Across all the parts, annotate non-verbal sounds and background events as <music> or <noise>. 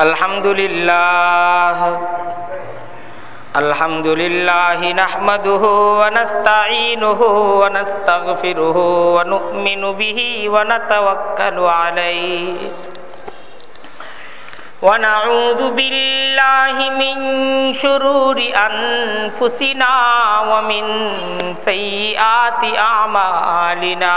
الحمد لله الحمد لله نحمده ونستعينه ونستغفره ونؤمن به ونتوكل عليه ونعوذ بالله من شرور أنفسنا ومن سيئات أعمالنا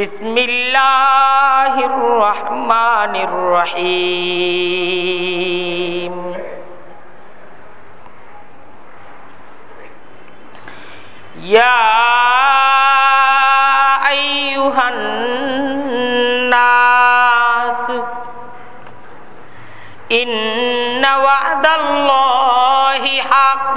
بسم الله الرحمن الرحيم يا أيها الناس إن وعد الله حق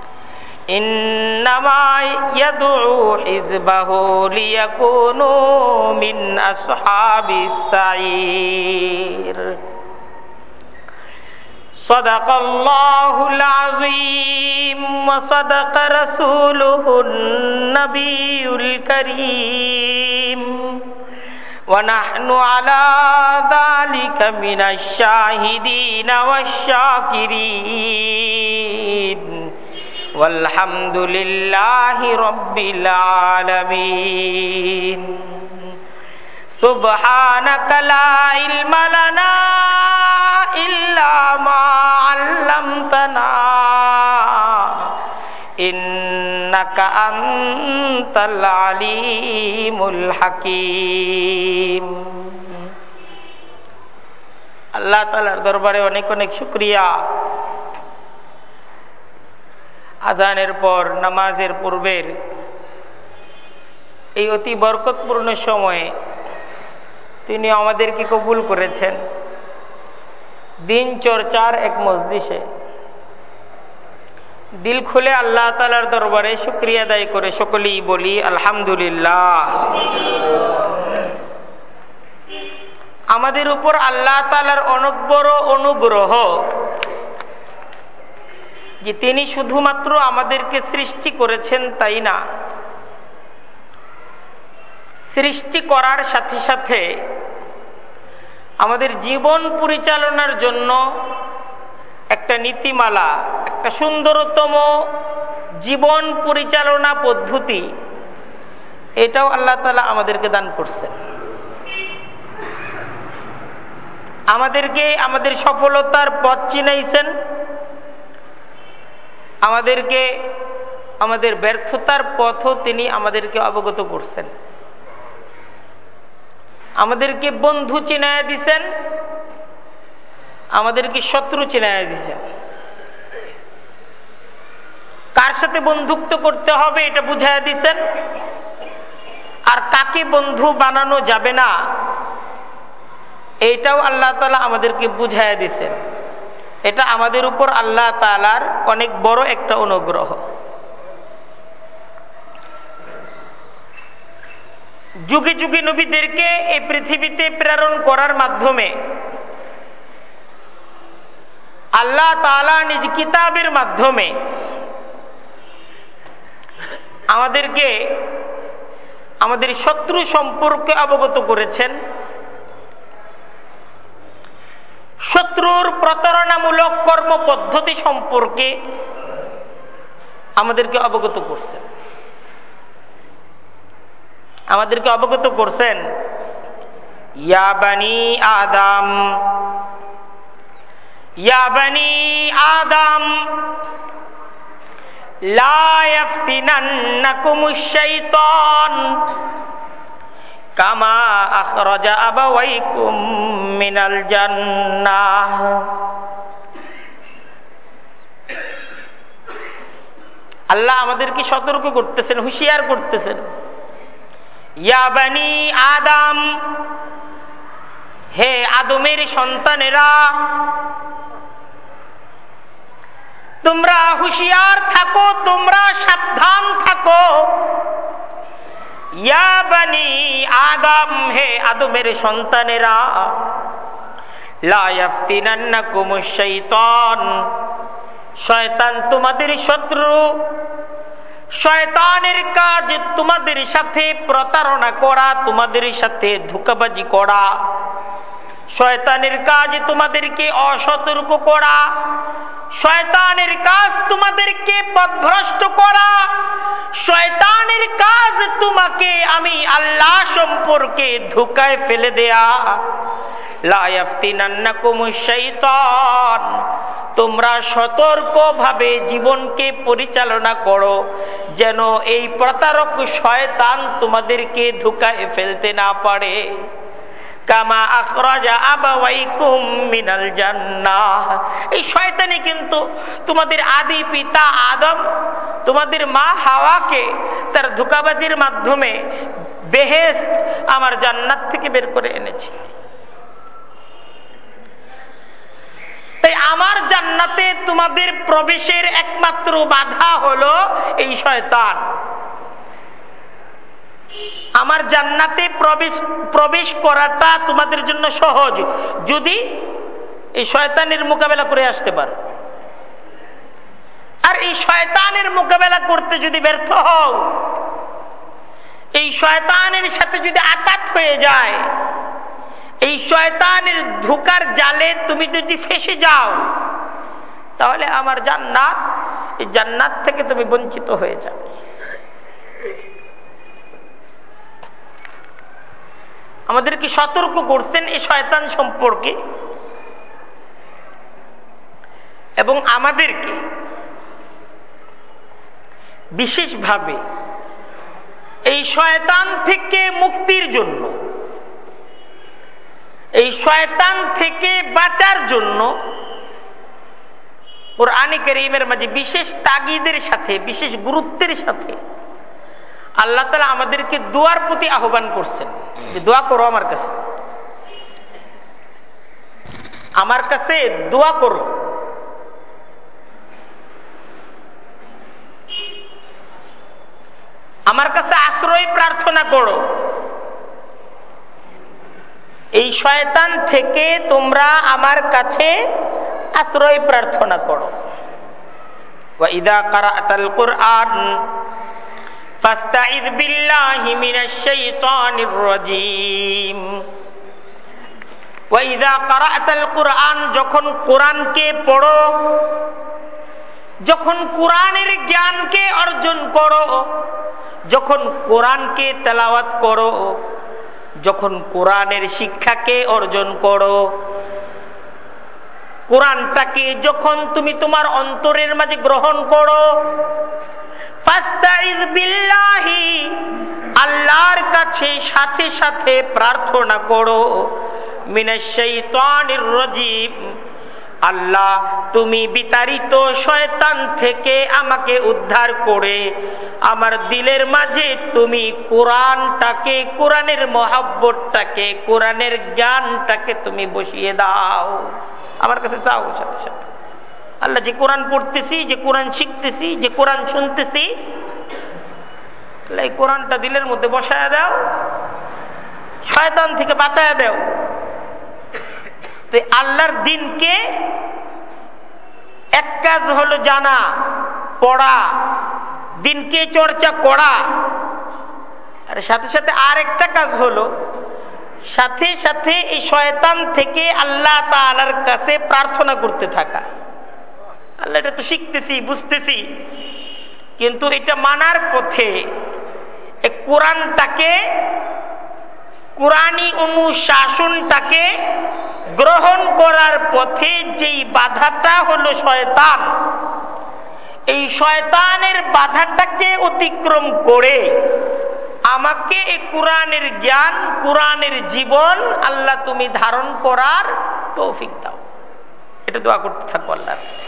إنما يدعو حزبه ليكونوا من أصحاب السعير. صدق الله العظيم وصدق رسوله النبي الكريم. ونحن على ذلك من الشاهدين والشاكرين. والحمد لله رب العالمين سبحانك لا علم لنا إلا ما علمتنا إنك أنت العليم الحكيم আল্লাহ তালার দরবারে অনেক অনেক শুক্রিয়া আজানের পর, নামাজের পূর্বের এই অতি বরকতপূর্ণ সময়ে তিনি আমাদেরকে কবুল করেছেন। দিন চর্চার এক মসজিষে দিল খুলে আল্লাহ তালার দরবারে শুক্রিয়া দায়ী করে সকলেই বলি, আলহামদুলিল্লাহ। আমাদের উপর আল্লাহ তালার অনেক বড় অনুগ্রহ যে তিনি শুধুমাত্র আমাদেরকে সৃষ্টি করেছেন তাই না? সৃষ্টি করার সাথে সাথে আমাদের জীবন পরিচালনার জন্য একটা নীতিমালা, একটা সুন্দরতম জীবন পরিচালনা পদ্ধতি, এটাও আল্লাহ তালা আমাদেরকে দান করছেন। আমাদেরকে আমাদের সফলতার পথ চিনাইছেন। আমাদেরকে, আমাদের ব্যর্থতার পথও তিনি আমাদেরকে অবগত করছেন। আমাদেরকে বন্ধু চিনায়া দিছেন, আমাদেরকে শত্রু চিনায়া দিছেন। কার সাথে বন্ধুত্ব করতে হবে এটা বুঝাইয়া দিছেন, আর কাকে বন্ধু বানানো যাবে না এইটাও আল্লাহ তালা আমাদেরকে বুঝাইয়া দিছেন। এটা আমাদের উপর আল্লাহ তালার অনেক বড় একটা অনুগ্রহ। যুগে যুগে নবীদেরকে এই পৃথিবীতে প্রেরণ করার মাধ্যমে আল্লাহ তালা নিজ কিতাবের মাধ্যমে আমাদেরকে, আমাদের শত্রু সম্পর্কে অবগত করেছেন। শত্রুর প্রতারণামূলক কর্ম পদ্ধতি সম্পর্কে আমাদেরকে অবগত করছেন। আমাদেরকে অবগত করছেন ইয়াবানি আদাম ইয়াবানি আদাম, লা ইয়াফতিনান্নাকুমুশ শাইতান কামা আখরাজা আবাওয়াইকুম আল্লাহ আমাদেরকে সতর্ক করতেছেন, হুঁশিয়ার করতেছেন। ইয়াবানি আদাম, হে আদমের সন্তানেরা, তোমরা হুঁশিয়ার থাকো, তোমরা সাবধান থাকো। ইয়াবানি আদম, হে আদমের সন্তানেরা শয়তান তোমাদের শত্রু, শয়তানের কাজ তোমাদের সাথে প্রতারণা করা, তোমাদের সাথে ধোকাবাজি করা, শয়তানের কাজ তোমাদেরকে অসতর্ক করা শয়তানের কাজ তোমাদেরকে পদভ্রষ্ট করা। শয়তানের কাজ তোমাকে আমি আল্লাহ সম্পর্কে ধোকায় ফেলে দেয়া। তোমরা সতর্কভাবে জীবনকে পরিচালনা করো, যেন এই প্রতারক শয়তান তোমাদেরকে ধোকায় ফেলতে না পারে। কামা আখরাজা আবাওয়াইকুম মিনাল জান্নাহ। এই শয়তানি কিন্তু তোমাদের আদি পিতা আদম, তোমাদের মা হাওয়াকে তার ধোকাবাজির মাধ্যমে বেহেস্ত আমার জান্নাত থেকে বের করে এনেছে। তাই আমার জান্নাতে তোমাদের প্রবেশের একমাত্র বাধা হলো এই শয়তান। আমার জান্নাতে প্রবেশ প্রবেশ করাটা তোমাদের জন্য সহজ। যদি এই শয়তানের মোকাবেলা করে আসতে পারো। আর এই শয়তানের মোকাবেলা করতে যদি ব্যর্থ হও, এই শয়তানের সাথে যদি আঘাত হয়ে যায়, এই শয়তানের ধোকার জালে তুমি যদি ফেসে যাও, তাহলে আমার জান্নাত, এই জান্নাত থেকে তুমি বঞ্চিত হয়ে যাবে। আমাদেরকে সতর্ক করছেন এই শয়তান সম্পর্কে। এবং আমাদেরকে বিশেষভাবে এই শয়তান থেকে মুক্তির জন্য, এই শয়তান থেকে বাঁচার জন্য ওর আনিকের ইমের মাঝে বিশেষ তাগিদের সাথে, বিশেষ গুরুত্বের সাথে আল্লাহ তালা আমাদেরকে দোয়ার প্রতি আহ্বান করছেন যে দোয়া করো আমার কাছে। আমার কাছে দোয়া করো। আমার কাছে আশ্রয় প্রার্থনা করো। এই শয়তান থেকে তোমরা আমার কাছে আশ্রয় প্রার্থনা করো। ইদা কারা কোরআন فاستعذ بالله من الشيطان الرجيم وإذا قرأت القرآن যখন কোরআনকে পড়ো যখন কোরআনের জ্ঞানকে অর্জন করো যখন কোরআনকে তেলাওয়াত করো যখন কোরআনের শিক্ষাকে অর্জন করো কোরআনটাকে যখন তুমি তোমার অন্তরের মাঝে গ্রহণ করো আল্লাহর কাছে সাথে সাথে প্রার্থনা করো। আল্লাহ তুমি বিতাড়িত শয়তান থেকে আমাকে উদ্ধার করে, আমার দিলের মাঝে তুমি কোরআনটাকে, কোরআনের মহাব্বতটাকে, কোরআনের জ্ঞানটাকে তুমি বসিয়ে দাও। আমার কাছে চাও সাথে সাথে। আল্লাহ যে কোরআন পড়তেছি, যে কোরআন শিখতেছি, যে কোরআন শুনতেছি এই কোরআনটা দিলের মধ্যে বসায় দাও, শয়তান থেকে বাঁচায় দাও। তো আল্লাহর দিনকে এক কাজ হলো জানা, পড়া, দিনকে চর্চা করা। আর সাথে সাথে আর একটা কাজ হলো, সাথে সাথে এই শয়তান থেকে আল্লাহ তালার কাছে প্রার্থনা করতে থাকা। আল্লাহ এটা তো শিখতেছি, বুঝতেছি। কিন্তু এটা মানার পথে কোরআনটাকে, কোরআনী অনুশাসনটাকে গ্রহণ করার পথে যেই বাধাটা হলো শয়তান, এই শয়তানের বাধাটাকে অতিক্রম করে আমাকে এই কোরআনের জ্ঞান, কোরআনের জীবন আল্লাহ তুমি ধারণ করার তৌফিক দাও। এটা দোয়া করতে থাকো আল্লাহর কাছে।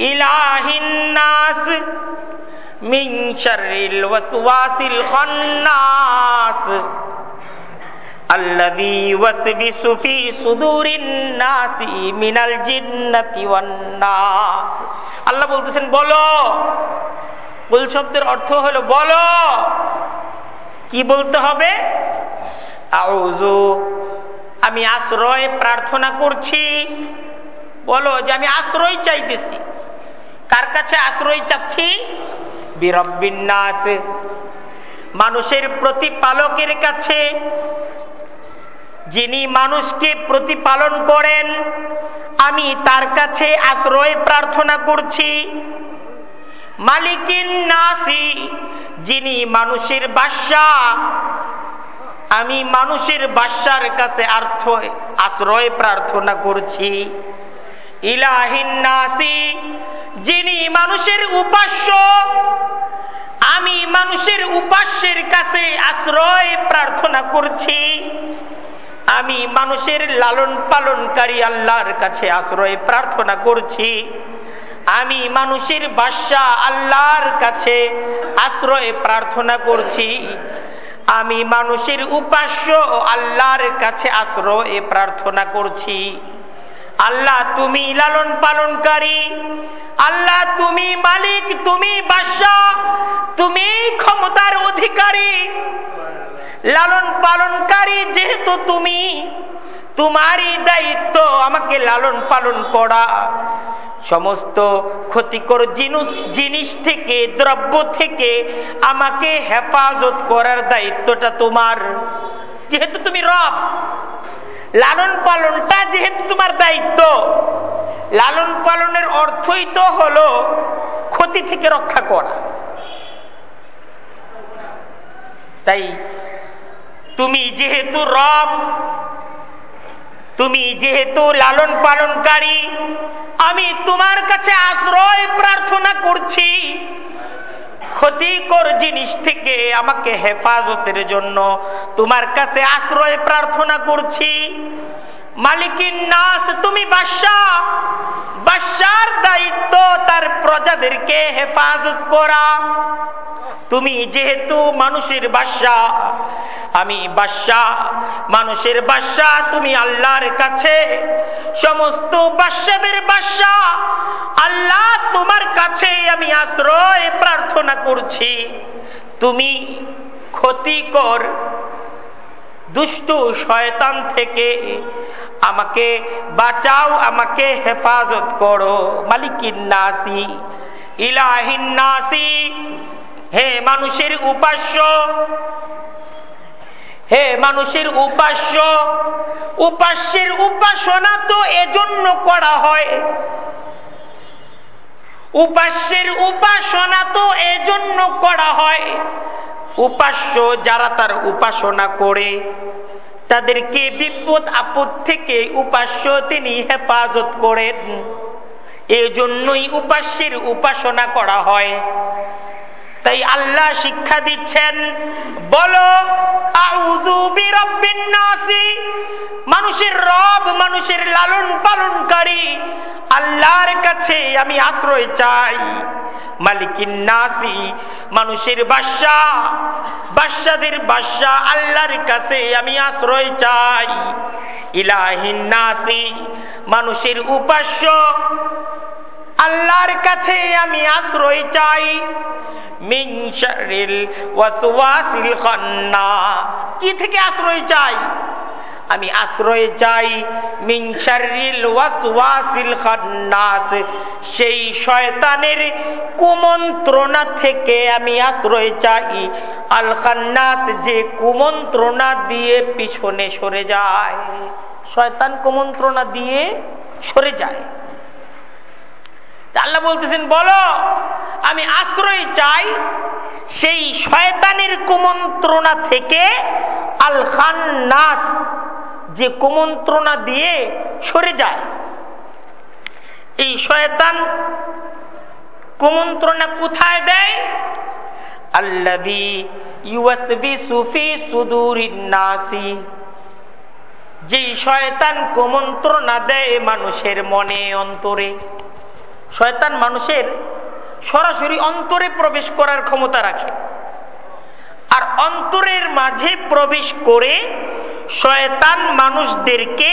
إله الناس من شر الوسواس الخناس الذي يوسوس في صدور الناس من الجنة والناس আল্লাহ বলতেছেন বলো বল শব্দের অর্থ হলো বলো কি বলতে হবে আউযু আমি আশ্রয় প্রার্থনা করছি বলো যে আমি আশ্রয় চাইতেছি কার কাছে আশ্রয় চাচ্ছি? বিরব্বিন্যাস মানুষের প্রতিপালকের কাছে। যিনি মানুষকে প্রতিপালন করেন, আমি তার কাছে আশ্রয় প্রার্থনা করছি। মালিকিন নাসি, যিনি মানুষের বাসা আমি মানুষের বাসার কাছে আশ্রয় প্রার্থনা করছি। ইলাহিন নাসি, যিনি মানুষের উপাস্য, আমি মানুষের উপাস্যের কাছে আশ্রয় প্রার্থনা করছি। আমি মানুষের লালন পালনকারী আল্লাহর কাছে আশ্রয় প্রার্থনা করছি। আমি মানুষের বাসা আল্লাহর কাছে আশ্রয় প্রার্থনা করছি। আমি মানুষের উপাস্য আল্লাহর কাছে আশ্রয় প্রার্থনা করছি। আল্লাহ তুমি লালন পালনকারী। আল্লাহ তুমি মালিক, তুমি বাদশাহ, তুমি ক্ষমতার অধিকারী। লালন পালনকারী যেহেতু তুমি, তোমারই দায়িত্ব আমাকে লালন পালন করা। সমস্ত ক্ষতিকর জিনিস জিনিস থেকে, দ্রব্য থেকে আমাকে হেফাজত করার দায়িত্বটা তোমার। যেহেতু তুমি রব লালন পালনটা যেহেতু তোমার দায়িত্ব, লালন পালনের অর্থই তো হলো ক্ষতি থেকে রক্ষা করা। তাই তুমি যেহেতু রব, তুমি যেহেতু লালন পালনকারী, আমি তোমার কাছে আশ্রয় প্রার্থনা করছি। ক্ষতিকর জিনিস থেকে আমাকে হেফাজতের জন্য তোমার কাছে আশ্রয় প্রার্থনা করছি। মালিকিন নাস, তুমি বাদশাহ বাদশার দায়িত্ব তার প্রজাদেরকে হেফাজত করা। তুমি যেহেতু মানুষের বাসা আমি বাসা মানুষের বাসা তুমি আল্লাহর কাছে। সমস্ত বাসাদের বাসা আল্লাহ তোমার কাছে আমি আশ্রয় প্রার্থনা করছি। তুমি ক্ষতিকর দুষ্টু শয়তান থেকে আমাকে বাঁচাও, আমাকে হেফাজত করো। মালিকিন নাসি, ইলাহিন নাসি, হে মানুষের উপাস্য, হে মানুষের উপাস্য, উপাস্যের উপাসনা তো এজন্য করা হয় উপাস্যের উপাসনা তো এজন্য করা হয়। উপাস্য যারা তার উপাসনা করে, তাদেরকে বিপদ আপদ থেকে উপাস্য তিনি হেফাজত করেন। এজন্যই উপাস্যের উপাসনা করা হয়। তাই আল্লাহ শিক্ষা দিচ্ছেন, বলো মানুষের রব, মানুষের লালন পালনকারী। আল্লাহর কাছে আমি আশ্রয় চাই। মালিকিন নাসি, মানুষের বাসা বাসাদের বাসা আল্লাহর কাছে আমি আশ্রয় চাই। ইলাহিন নাসি, মানুষের উপাস্য, আল্লাহর কাছে আমি আশ্রয় চাই। কি থেকে আশ্রয় চাই? আমি আশ্রয় চাই সেই শয়তানের কুমন্ত্রণা থেকে আমি আশ্রয় চাই আল খান্নাস যে কুমন্ত্রণা দিয়ে পিছনে সরে যায়। শয়তান কুমন্ত্রণা দিয়ে সরে যায়। আল্লাহ বলতেছেন, বলো, আমি আশ্রয় চাই সেই শয়তানের কুমন্ত্রণা থেকে আল খান নাস যে কুমন্ত্রণা দিয়ে সরে যায়। এই শয়তান কুমন্ত্রণা কোথায় দেয়? আল্লাদি ইউএসবি সুফি সুদুরিন নাসি। যেই শয়তান কুমন্ত্রণা দেয় মানুষের মনে, অন্তরে। শয়তান মানুষের সরাসরি অন্তরে প্রবেশ করার ক্ষমতা রাখে। আর অন্তরের মাঝে প্রবেশ করে শয়তান মানুষদেরকে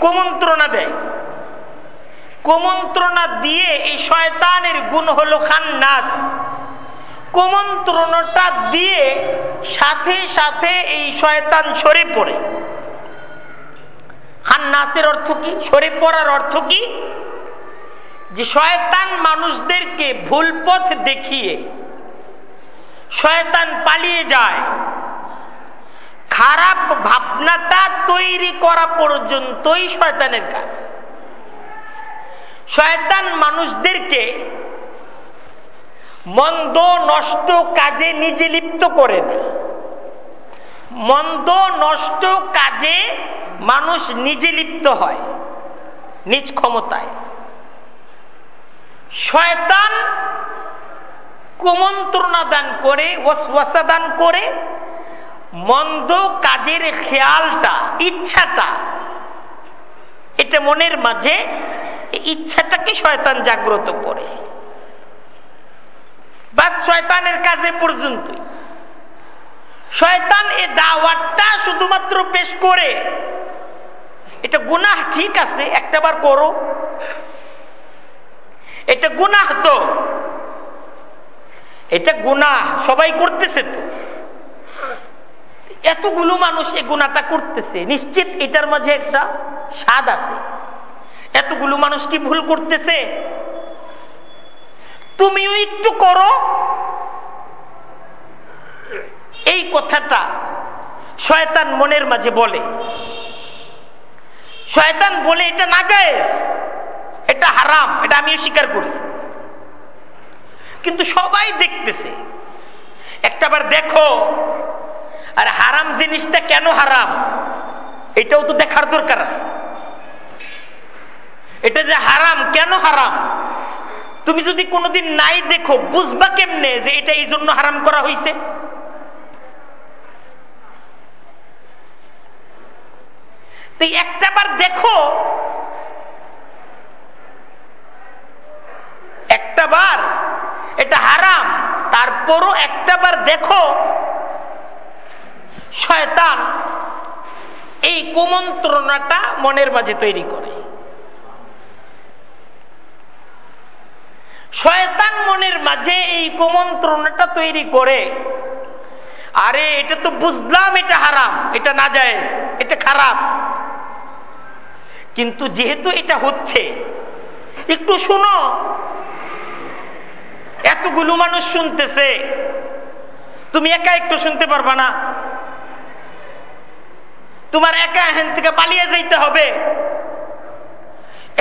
কুমন্ত্রণা দেয়। কুমন্ত্রণা দিয়ে এই শয়তানের গুণ হলো খান্নাস। কুমন্ত্রণাটা দিয়ে সাথে সাথে এই শয়তান সরে পড়ে। খান্নাসের অর্থ কি? সরে পড়ার অর্থ কি? যে শয়তান মানুষদেরকে ভুল পথ দেখিয়ে শয়তান পালিয়ে যায়, খারাপ ভাবনাটা তৈরি করা পর্যন্তই শয়তানের কাজ। শয়তান মানুষদেরকে মন্দ, নষ্ট কাজে নিজে লিপ্ত করে না। মন্দ, নষ্ট কাজে মানুষ নিজে লিপ্ত হয়, নিজ ক্ষমতায়। শয়তান কুমন্ত্রণা দান করে, ওয়াসওয়াসা দান করে মন্দ কাজের খেয়ালটা, ইচ্ছাটা, এটা মনের মাঝে ইচ্ছাটাকে শয়তান জাগ্রত করে। বাস শয়তানের কাজে পর্যন্তই। শয়তান এ দাওয়াতটা শুধুমাত্র পেশ করে। এটা গুনাহ ঠিক আছে একটাবার করো। এটা গুনাহ তো। এটা গুনাহ, সবাই করতেছে তো। এতগুলো মানুষ এই গুণাটা করতেছে, নিশ্চিত এটার মাঝে একটা স্বাদ আছে। এতগুলো মানুষ কি ভুল করতেছে? তুমিও একটু করো। এই কথাটা শয়তান মনের মাঝে বলে। শয়তান বলে এটা না যায় এটা হারাম, এটা আমিও স্বীকার করি। কিন্তু সবাই দেখতেছে, একটাবার দেখো, আর হারাম জিনিসটা কেন হারাম? এটাও তো দেখার দরকার আছে। এটা যে হারাম, কেন হারাম? তুমি যদি কোনোদিন নাই দেখো, বুঝবা কেমনে যে এটা এই জন্য হারাম করা হয়েছে একটাবার দেখো একটাবার এটা হারাম, তারপরও একটাবার দেখো, শয়তান এই কুমন্ত্রণাটা মনের মাঝে তৈরি করে। শয়তান মনের মাঝে এই কুমন্ত্রণাটা তৈরি করে, আরে এটা তো বুঝলাম এটা হারাম, এটা না যায় এটা খারাপ। কিন্তু যেহেতু এটা হচ্ছে, একটু শুনো এতগুলো মানুষ শুনতেছে, তুমি একা একটু শুনতে পারবা না। তোমার একা এখান থেকে পালিয়ে যাইতে হবে।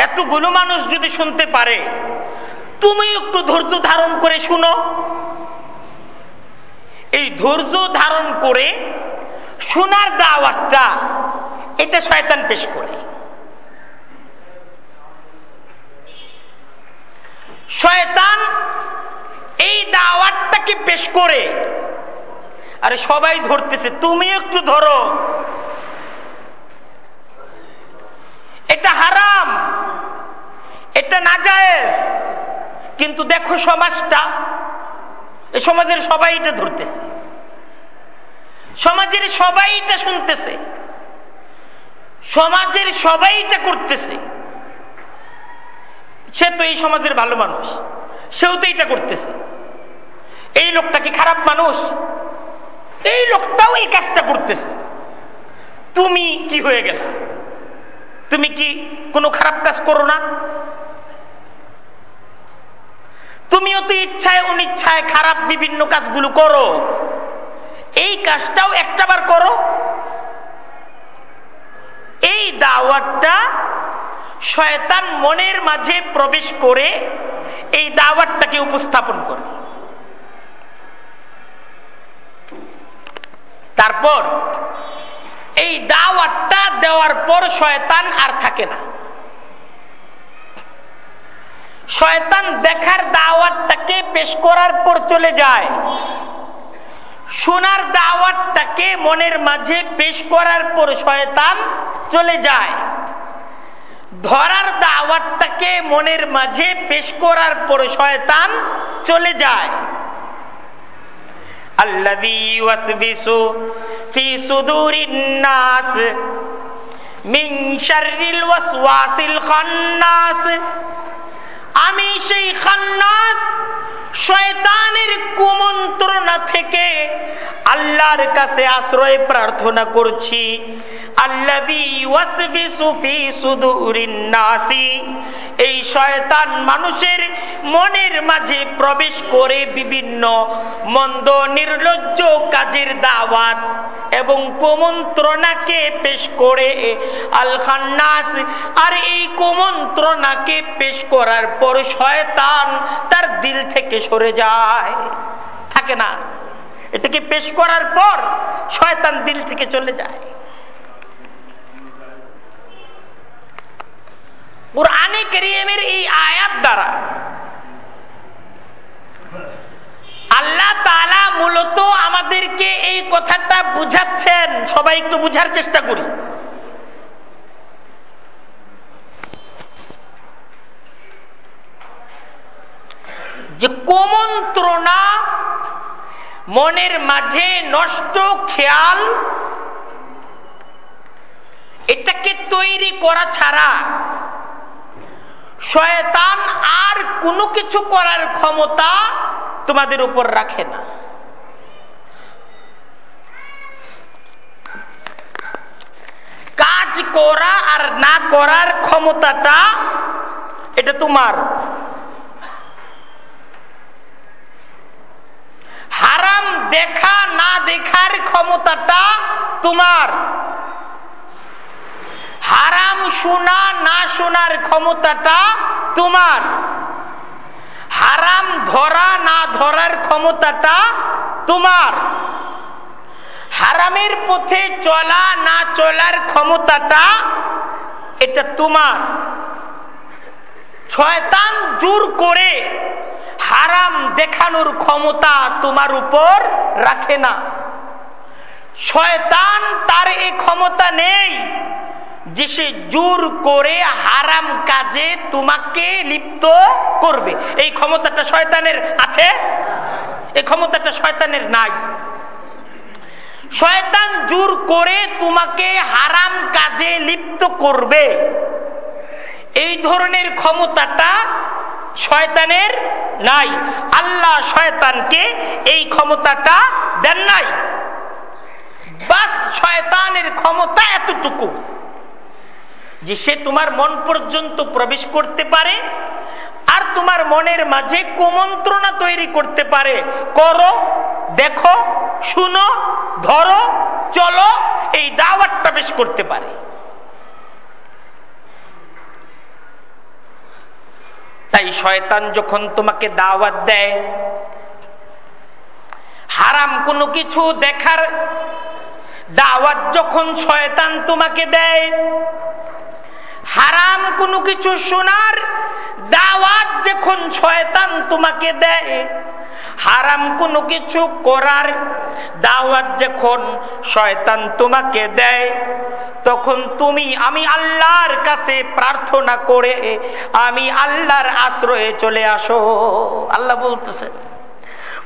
এতগুলো মানুষ যদি শুনতে পারে তুমি একটু ধৈর্য ধারণ করে শুনো। এই ধৈর্য ধারণ করে শোনার দাওয়াতটা এটা শয়তান পেশ করে। শয়তান এই দাওয়াতটা কথাকে পেশ করে? আরে সবাই ধরতেছে তুমি একটু ধরো। এটা হারাম, এটা নাজায়েজ। কিন্তু দেখো সমাজটা, এই সমাজের সবাই এটা ধরতেছে। সমাজের সবাই এটা শুনতেছে। সমাজের সবাই এটা করতেছে। সে তো এই সমাজের ভালো মানুষ, সেও তো এটা করতেছে। এই লোকটা কি খারাপ মানুষ? এই লোকটাও এই কাজটা করতেছে। তুমি কি হয়ে গেল? তুমি কি কোনো খারাপ কাজ করো না? তুমিও তো ইচ্ছায় অনিচ্ছায় খারাপ বিভিন্ন কাজগুলো করো। এই কাজটাও একটাবার করো। এই দাওয়াতটা শয়তান মনের মাঝে প্রবেশ করে এই দাওয়াতটাকে উপস্থাপন করে। তারপর এই দাওয়াতটা দেওয়ার পর শয়তান আর থাকে না। শয়তান দেখার দাওয়াতটাকে পেশ করার পর চলে যায়। শোনার দাওয়াতটাকে মনের মাঝে পেশ করার পর শয়তান চলে যায়। ধরার দাওয়াতটাকে মনের মাঝে পেশ করার পর শয়তান চলে যায়। আমি সেই খান্নাস শয়তানের কুমন্ত্রণা থেকে আল্লাহর কাছে আশ্রয় প্রার্থনা করছি। এই শয়তান মানুষের মনের মাঝে প্রবেশ করে বিভিন্ন মন্দ নির্লজ্জ কাজের দাওয়াত এবং কুমন্ত্রণাকে পেশ করে আল খান্নাস। আর এই কুমন্ত্রণাকে পেশ করার পর শয়তান তার দিল থেকে সরে যায়। থাকে না? এটাকে পেশ করার পর শয়তান দিল থেকে চলে যায়। কোরআনে করিমের এই আয়াত দ্বারা আল্লাহ তালা মূলত আমাদেরকে এই কথাটা বুঝাচ্ছেন। সবাই একটু বুঝার চেষ্টা করি। যে কুমন্ত্রণা মনের মাঝে নষ্ট খেয়াল, এটাকে তৈরি করা ছাড়া শয়তান আর কোনো কিছু করার ক্ষমতা তোমাদের উপর রাখে না। কাজ করা আর না করার ক্ষমতাটা, এটা তোমার। হারাম দেখা না দেখার ক্ষমতাটা তোমার। হারাম শোনা, না শোনার ক্ষমতাটা তোমার। হারাম ধরা, না ধরার ক্ষমতাটা তোমার। হারামের পথে চলা, না চলার ক্ষমতাটা এটা তোমার। শয়তান জোর করে হারাম দেখানোর ক্ষমতা তোমার উপর রাখে না। শয়তান তার এই ক্ষমতা নেই। যে সে জোর করে হারাম কাজে তোমাকে লিপ্ত করবে। এই ক্ষমতাটা শয়তানের আছে? এই ক্ষমতাটা শয়তানের নাই। শয়তান জোর করে তোমাকে হারাম কাজে লিপ্ত করবে। এই ধরনের ক্ষমতাটা শয়তানের নাই। আল্লাহ শয়তানকে এই ক্ষমতাটা দেন নাই। বাস শয়তানের ক্ষমতা এতটুকু। যে সে তোমার মন পর্যন্ত প্রবেশ করতে পারে, আর তোমার মনের মাঝে কুমন্ত্রণা তৈরি করতে পারে। করো, দেখো, শুনো, ধরো, চলো, এই দাওয়াতটা বেশ করতে পারে। তাই শয়তান যখন তোমাকে দাওয়াত দেয়, হারাম কোনো কিছু দেখার দাওয়াত যখন শয়তান তোমাকে দেয়, হারাম কোনো কিছু শোনার দাওয়াত যখন শয়তান তোমাকে দেয়, হারাম কোনো কিছু করার দাওয়াত যখন শয়তান তোমাকে দেয়, তখন তুমি, আমি আল্লাহর কাছে প্রার্থনা করে আমি আল্লাহর আশ্রয়ে চলে আসো। আল্লাহ বলতেছে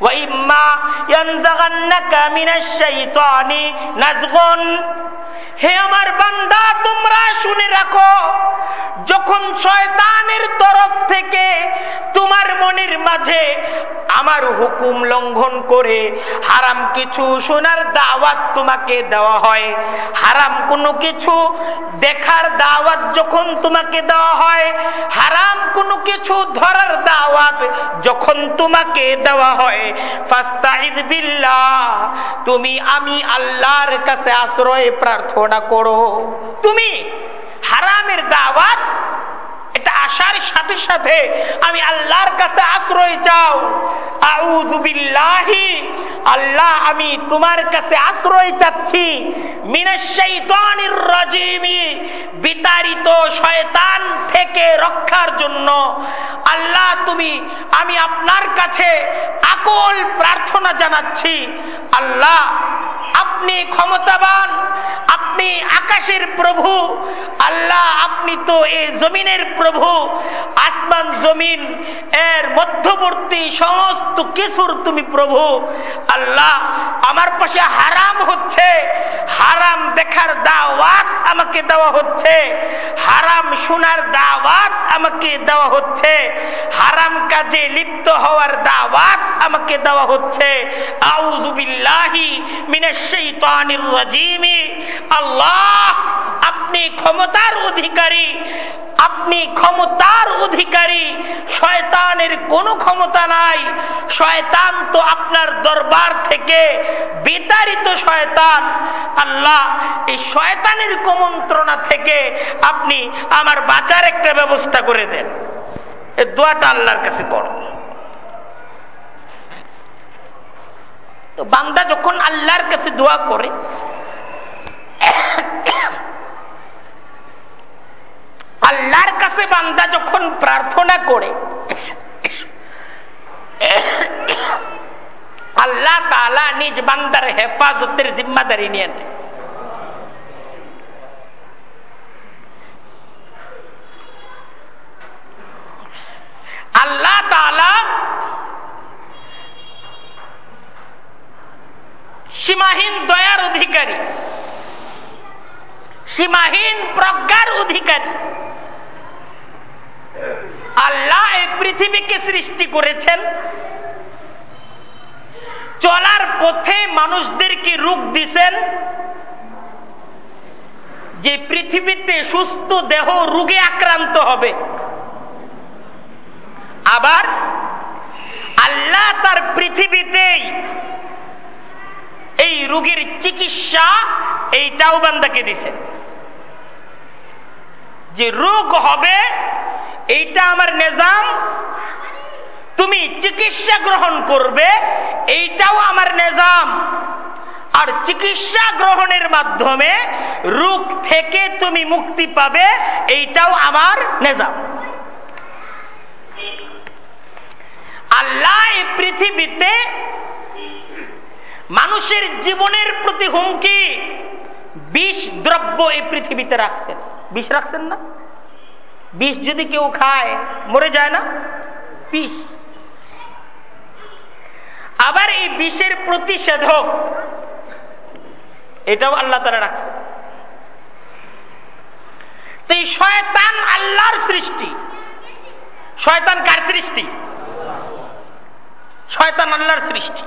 وإما ينزغنك من الشيطان نزغ হে আমার বান্দা তোমরা শুনে রাখো যখন শয়তানের তরফ থেকে তোমার মনের মাঝে আমার হুকুম লঙ্ঘন করে হারাম কিছু শোনার দাওয়াত তোমাকে দেওয়া হয় হারাম কোনো কিছু দেখার দাওয়াত যখন তোমাকে দেওয়া হয় হারাম কোনো কিছু ধরার দাওয়াত যখন তোমাকে দেওয়া হয় ফাস্তাইদ বিল্লাহ তুমি আমি আল্লাহর কাছে আশ্রয় প্রার্থনা করো। তুমি হারামের দাওয়াত আসার সাথে সাথে আমি আল্লাহর কাছে আশ্রয় চাও। আল্লাহ, আমি তোমার কাছে আশ্রয় চাচ্ছি। বিতাড়িত শয়তান থেকে রক্ষার জন্য। আল্লাহ, তুমি, আমি আপনার কাছে আকল প্রার্থনা জানাচ্ছি। আল্লাহ আপনি ক্ষমতাবান, আপনি আকাশের প্রভু, আল্লাহ আপনি তো এই জমিনের প্রভু, আসমান জমিন, এর মধ্যবর্তী সমস্ত কিছুর তুমি প্রভু। আল্লাহ আমার পাশে হারাম হচ্ছে, হারাম দেখার দাওয়াত আমাকে দেওয়া হচ্ছে, হারাম শোনার দাওয়াত আমাকে দেওয়া হচ্ছে, হারাম কাজে লিপ্ত হওয়ার দাওয়াত আমাকে দেওয়া হচ্ছে। শাইতানির রাজিমি আল্লাহ, আপনি ক্ষমতার অধিকারী, আপনি ক্ষমতার অধিকারী। শয়তানের কোনো ক্ষমতা নাই। শয়তান তো আপনার দরবার থেকে বিতাড়িত শয়তান। আল্লাহ, এই শয়তানের কুমন্ত্রণা থেকে আপনি আমার বাঁচার একটা ব্যবস্থা করে দেন। এই দোয়াটা আল্লাহর কাছে করো। তো বান্দা যখন আল্লাহর কাছে দোয়া করে, আল্লাহর কাছে বান্দা যখন প্রার্থনা করে, আল্লাহ তালা নিজ বান্দার হেফাজতের জিম্মাদারি নিয়ে নেয় আল্লাহ তালা সীমাহীন দয়ার অধিকারী সীমাহীন প্রজ্ঞার অধিকারী আল্লাহ এই পৃথিবীকে সৃষ্টি করেছেন চলার পথে মানুষদেরকে রূপ দিছেন যে পৃথিবীতে সুস্থ দেহ রোগে আক্রান্ত হবে আবার আল্লাহ তার পৃথিবীতেই এই রোগীর চিকিৎসা এইটাও বান্দাকে দিছে। যে রোগ হবে, এইটা আমার নিজাম। তুমি চিকিৎসা গ্রহণ করবে, এইটাও আমার নিজাম। আর চিকিৎসা গ্রহণের মাধ্যমে রোগ থেকে তুমি মুক্তি পাবে, এইটাও আমার নিজাম। আল্লাহ পৃথিবীতে মানুষের জীবনের প্রতি হুমকি বিষ দ্রব্য এই পৃথিবীতে রাখছেন। বিষ রাখছেন না? বিষ যদি কেউ খায়, মরে যায় না? বিষ। আবার এই বিষের প্রতিষেধক, এটাও আল্লাহ তারা রাখছে তো এই শয়তান আল্লাহর সৃষ্টি। শয়তান কার সৃষ্টি? শয়তান আল্লাহর সৃষ্টি।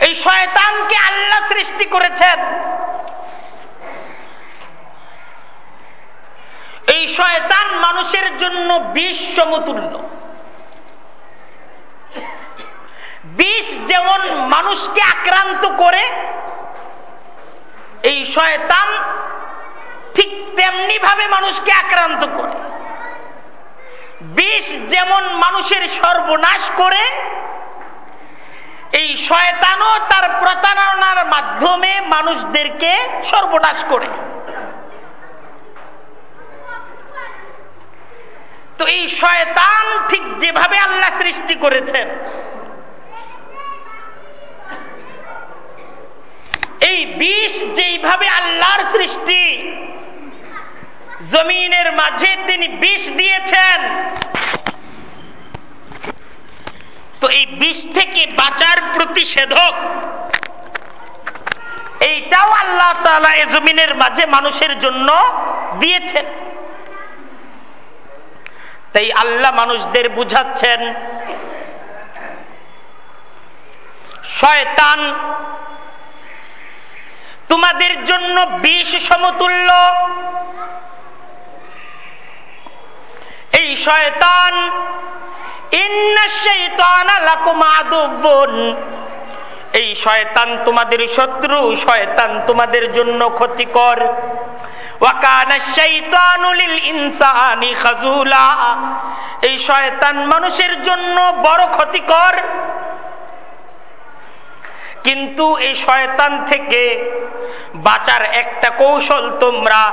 এই শয়তানকে আল্লাহ সৃষ্টি করেছেন। এই শয়তান মানুষের জন্য বিষ সমতুল্য। বিষ যেমন মানুষকে আক্রান্ত করে, এই শয়তান ঠিক তেমনি ভাবে মানুষকে আক্রান্ত করে। বিষ যেমন মানুষের সর্বনাশ করে এই শয়তানও তার প্রতারণার মাধ্যমে মানুষদেরকে সর্বনাশ করে। তো এই শয়তান ঠিক যেভাবে আল্লাহ সৃষ্টি করেছেন, এই বিষ যেইভাবে আল্লাহর সৃষ্টি, জমিনের মাঝে তিনি বিষ দিয়েছেন তো এই বিষ থেকে বাঁচার প্রতিষেধক। এইটাও আল্লাহ তালা এ জমিনের মাঝে মানুষের জন্য দিয়েছেন। তাই আল্লাহ মানুষদের বুঝাচ্ছেন, শয়তান, তোমাদের জন্য বিষ সমতুল্য। এই শয়তান এই শয়তান তোমাদের শত্রু, শয়তান তোমাদের জন্য ক্ষতিকর। এই শয়তান মানুষের জন্য বড় ক্ষতিকর। কিন্তু এই শয়তান থেকে বাঁচার একটা কৌশল তোমরা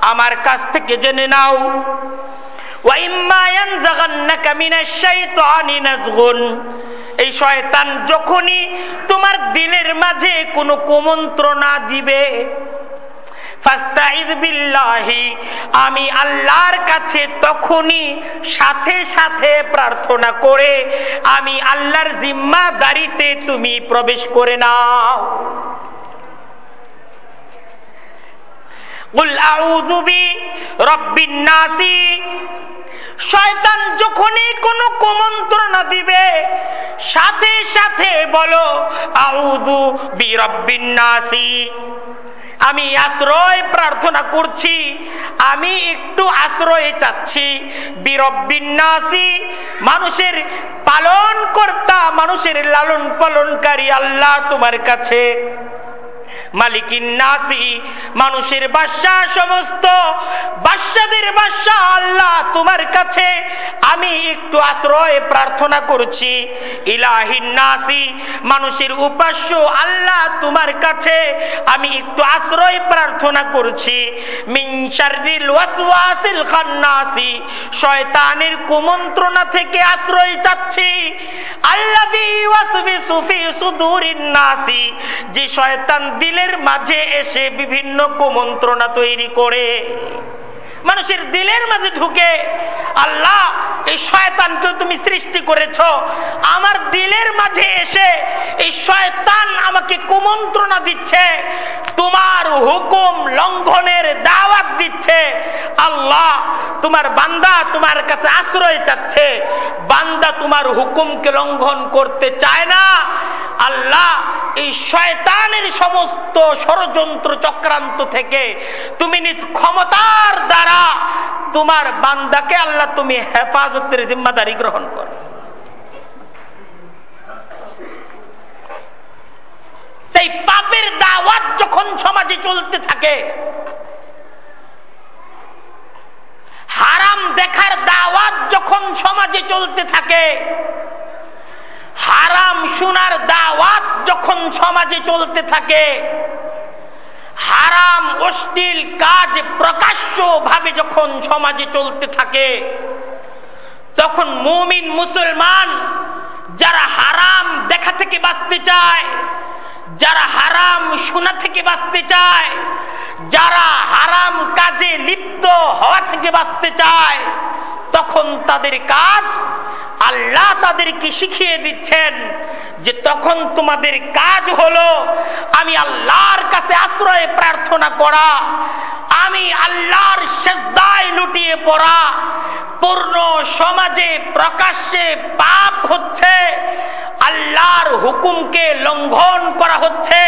আমার কাছ থেকে জেনে নাও। এই শয়তান যখনই তোমার দিলের মাঝে কোনো কুমন্ত্রণা দিবে আমি আল্লাহর কাছে তখনই সাথে সাথে প্রার্থনা করে আমি আল্লাহর জিম্মাদারিতে তুমি প্রবেশ করে নাও। শয়তান যখনই কোনো কুমন্ত্রণা দিবে, সাথে সাথে বলো, আউযু বিরব্বিন্নাসি আমি আশ্রয় প্রার্থনা করছি, আমি একটু আশ্রয় চাচ্ছি। বিরব্বিন্যাসী মানুষের পালন কর্তা মানুষের লালন পালনকারী আল্লাহ তোমার কাছে। মালিকিন্নাসি মানুষের বাসা সমস্ত। বাচ্চাদের বাসা আল্লাহ তোমার কাছে। আমি একটু আশ্রয় প্রার্থনা করছি ইলাহিন্নাসি মানুষের উপাস্য আল্লাহ তোমার কাছে। আমি একটু আশ্রয় প্রার্থনা করছি মিনশারিল ওয়াসওয়াসিল খান্নাসি, শয়তানের কুমন্ত্রণা থেকে আশ্রয় চাচ্ছি। আল্লাযী ওয়াসবিসু ফি সুদুরিন নাসি, যে শয়তান দিলের মাঝে এসে বিভিন্ন কুমন্ত্রণা তৈরি করে। মানুষের দিলের মাঝে ঢুকে, আল্লাহ, এই শয়তানকে তুমি সৃষ্টি করেছ। আমার দিলের মাঝে এসে এই শয়তান আমাকে কুমন্ত্রণা দিচ্ছে, তোমার হুকুম লঙ্ঘনের দাওয়াত দিচ্ছে। আল্লাহ, তোমার বান্দা তোমার কাছে আশ্রয় চাচ্ছে। বান্দা তোমার হুকুমকে লঙ্ঘন করতে চায় না। আল্লাহ, এই শয়তানের সমস্ত ষড়যন্ত্র চক্রান্ত থেকে তুমি নিজ ক্ষমতার দ্বারা তোমার বান্দাকে আল্লাহ তুমি হেফাজতের জিম্মাদারি গ্রহণ করো। সেই পাপের দাওয়াত যখন সমাজে চলতে থাকে, হারাম দেখার দাওয়াত যখন সমাজে চলতে থাকে, হারাম শোনার দাওয়াত যখন সমাজে চলতে থাকে হারাম, অশ্লীল কাজ প্রকাশ্য ভাবে যখন সমাজে চলতে থাকে, তখন মুমিন মুসলমান যারা হারাম দেখা থেকে বাঁচতে চায়, যারা হারাম শোনা থেকে বাঁচতে চায়, যারা হারাম কাজে লিপ্ত হওয়া থেকে বাঁচতে চায় তখন তাদের কাজ আল্লাহ তাদেরকে শিখিয়ে দিচ্ছেন যে তখন তোমাদের কাজ হলো আমি আল্লাহর কাছে আশ্রয়ে প্রার্থনা করা, আমি আল্লাহর শেষদায় লুটিয়ে পড়া পূর্ণ সমাজে, প্রকাশ্যে পাপ হচ্ছে, আল্লাহর হুকুমকে লঙ্ঘন করা হচ্ছে,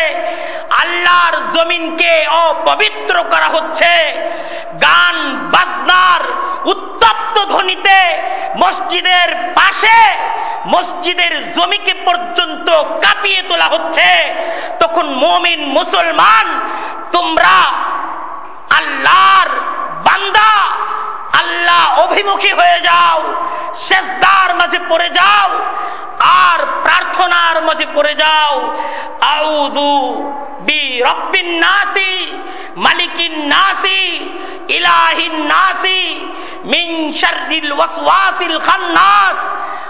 আল্লাহর জমিনকে অপবিত্র করা হচ্ছে, গান বাজনার উত্তপ্ত ধ্বনিতে মসজিদের পাশে, মসজিদের জমিকে পর্যন্ত কাঁপিয়ে তোলা হচ্ছে, তখন মমিন মুসলমান, তোমরা আল্লাহর বান্দা, আল্লাহ অভিমুখী হয়ে যাও, শেষদার মাঝে পড়ে যাও, আর প্রার্থনার মাঝে পড়ে যাও। আউদু বি রব্বিন নাসি, মালিকিন নাসি, ইলাহিন নাসি, মিন শাররিল ওয়াসওয়াসিল খান্নাস।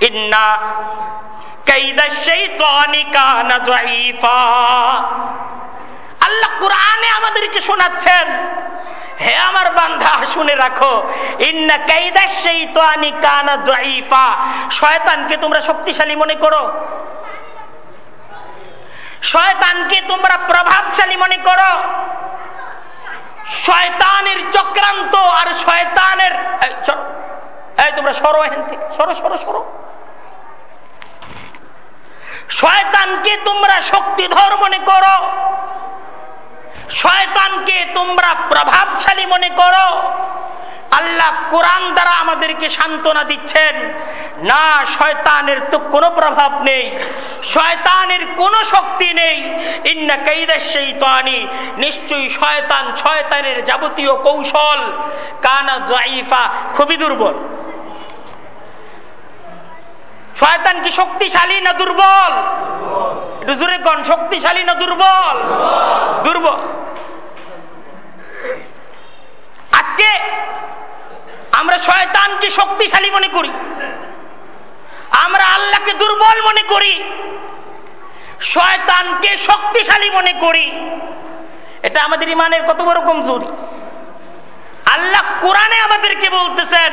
ইন্না আল্লাহ কোরআনে আমাদেরকে শোনাচ্ছেন, হে আমার বান্ধা শুনে রাখো শয়তানকে তোমরা শক্তিশালী মনে করো। শয়তানকে তোমরা প্রভাবশালী মনে করো। শয়তানের চক্রান্ত আর শয়তানের এই, তোমরা সরো এখান থেকে। সরো সরো সরো। শয়তানকে তোমরা শক্তিধর মনে করো। শয়তানকে তোমরা প্রভাবশালী মনে করো। আল্লাহ কোরআন দ্বারা আমাদেরকে সান্ত্বনা দিচ্ছেন না শয়তানের তো কোনো প্রভাব নেই শয়তানের কোনো শক্তি নেই। ইন্না কাইদার শৈতানি নিশ্চয়ই শয়তান শয়তানের যাবতীয় কৌশল। কানা জাইফা খুবই দুর্বল। শয়তান কি শক্তিশালী না দুর্বল? একটু জোরে কন, শক্তিশালী না দুর্বল? দুর্বল। আজকে আমরা শয়তানকে শক্তিশালী মনে করি? আমরা আল্লাহকে দুর্বল মনে করি? শয়তানকে শক্তিশালী মনে করি? এটা আমাদের ইমানের কত বড় কমজোরি। আল্লাহ কোরআনে আমাদেরকে বলতেছেন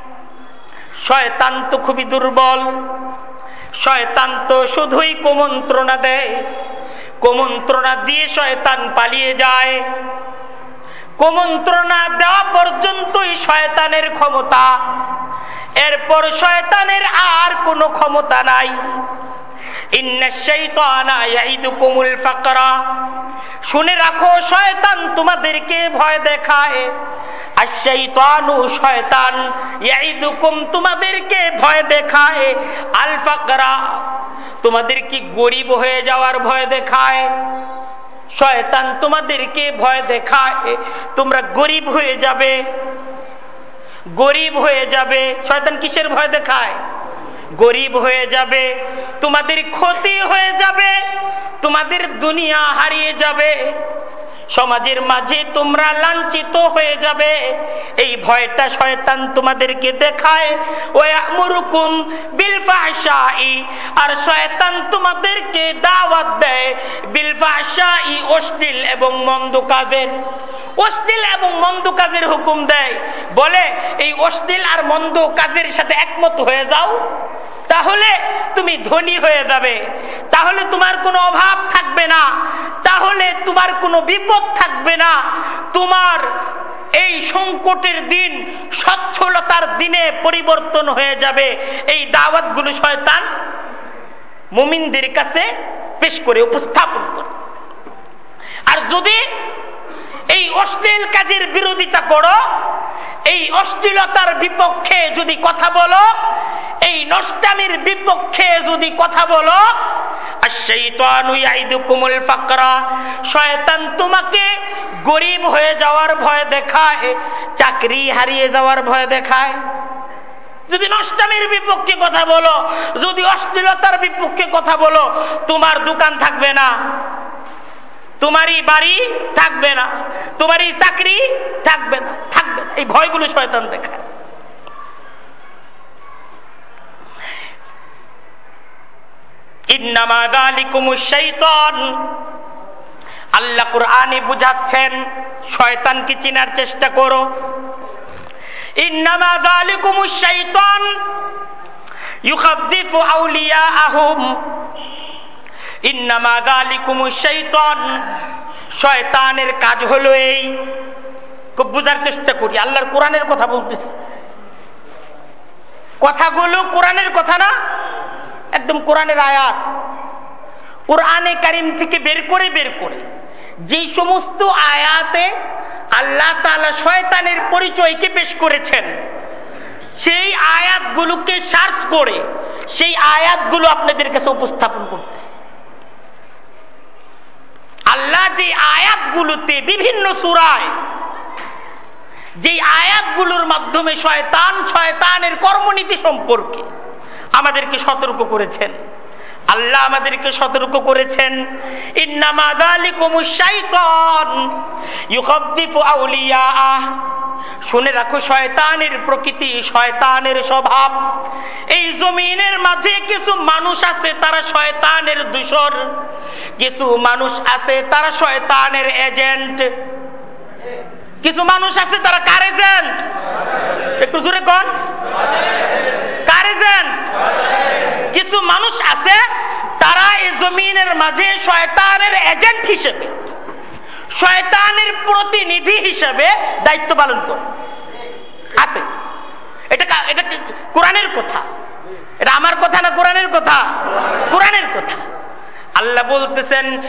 শয়তান তো খুবই দুর্বল। শয়তান তো শুধুই কুমন্ত্রণা দেয়। কুমন্ত্রণা দিয়ে শয়তান পালিয়ে যায়। কুমন্ত্রণা দেওয়া পর্যন্তই শয়তানের ক্ষমতা। এরপর শয়তানের আর কোনো ক্ষমতা নাই। শুনে রাখো, শয়তান তোমাদেরকে ভয় দেখায়। শয়তান তোমাদেরকে ভয় দেখায়। আল ফাকরা তোমাদের কি গরিব হয়ে যাওয়ার ভয় দেখায়? শয়তান তোমাদেরকে ভয় দেখায়। তোমরা গরিব হয়ে যাবে। গরিব হয়ে যাবে। শয়তান কিসের ভয় দেখায়? গরিব হয়ে যাবে। তোমাদের ক্ষতি হয়ে যাবে। তোমাদের দুনিয়া হারিয়ে যাবে। সমাজের মাঝে তোমরা লাঞ্ছিত হয়ে যাবে। এই ভয়টা শয়তান তোমাদেরকে দেখায়। ওয়ামুরুকুম বিল ফাহশাই আর শয়তান তোমাদেরকে দাওয়াত দেয় বিল ফাহশাই অশ্লীল এবং মন্দ কাজের। অশ্লীল এবং মন্দ কাজের হুকুম দেয়। বলে, এই অশ্লীল আর মন্দ কাজের সাথে একমত হয়ে যাও, তাহলে তুমি ধনী হয়ে যাবে। তাহলে তোমার কোনো অভাব থাকবে না। তাহলে তোমার কোনো বিপদ থাকবে না। তোমার এই সংকটের দিন সচ্ছলতার দিনে পরিবর্তন হয়ে যাবে। এই দাওয়াতগুলো শয়তান মুমিনদের কাছে পেশ করে উপস্থাপন করে আর যদি এই অশ্লীল কাজের বিরোধিতা করো। এই অশ্লীলতার বিপক্ষে যদি কথা বলো, এই নষ্টামির বিপক্ষে যদি কথা বলো শয়তান তোমাকে গরিব হয়ে যাওয়ার ভয় দেখায়, চাকরি হারিয়ে যাওয়ার ভয় দেখায়। যদি বিপক্ষে কথা বলো, যদি অশ্লীলতার বিপক্ষে কথা বলো, তোমার দোকান থাকবে না। তোমারই বাড়ি থাকবে না, তোমারই চাকরি থাকবে না থাকবে না। এই ভয়গুলো শয়তান দেখায়। আল্লাহ বুঝাচ্ছেন, শয়তানকে চিনার চেষ্টা করো। শয়তানের কাজ হলো এই। খুব বোঝার চেষ্টা করি, আল্লাহর কোরআনের কথা বলতেছি। কথাগুলো কোরআনের কথা না, একদম কোরআনের আয়াত। কোরআনে কারিম থেকে বের করে বের করে। যেই সমস্ত আয়াতে আল্লাহ তালা শয়তানের পরিচয়কে পেশ করেছেন, সেই আয়াতগুলোকে সার্চ করে, সেই আয়াতগুলো আপনাদের কাছে উপস্থাপন করতেছে। আল্লাহ যে আয়াতগুলোতে বিভিন্ন সুরায় যে আয়াতগুলোর মাধ্যমে শয়তান শয়তানের কর্মনীতি সম্পর্কে আমাদেরকে সতর্ক করেছেন। আল্লাহ আমাদেরকে সতর্ক করেছেন। শুনে রাখো, শয়তানের প্রকৃতি, শয়তানের স্বভাব। এই জমিনের মাঝে কিছু মানুষ আছে, তারা শয়তানের দূষর। কিছু মানুষ আছে, তারা শয়তানের এজেন্ট। কিছু মানুষ আছে, তারা কার এজেন্ট? একটু জোরে কন। কার এজেন্ট? কিছু মানুষ আছে, তারা এই জমিনের মাঝে শয়তানের এজেন্ট হিসেবে, শয়তানের প্রতিনিধি হিসেবে দায়িত্ব পালন করে। আছে। এটা এটা কোরআনের কথা? এটা আমার কথা না কোরআনের কথা? কোরআনের কথা। আল্লাহ বলতেছেন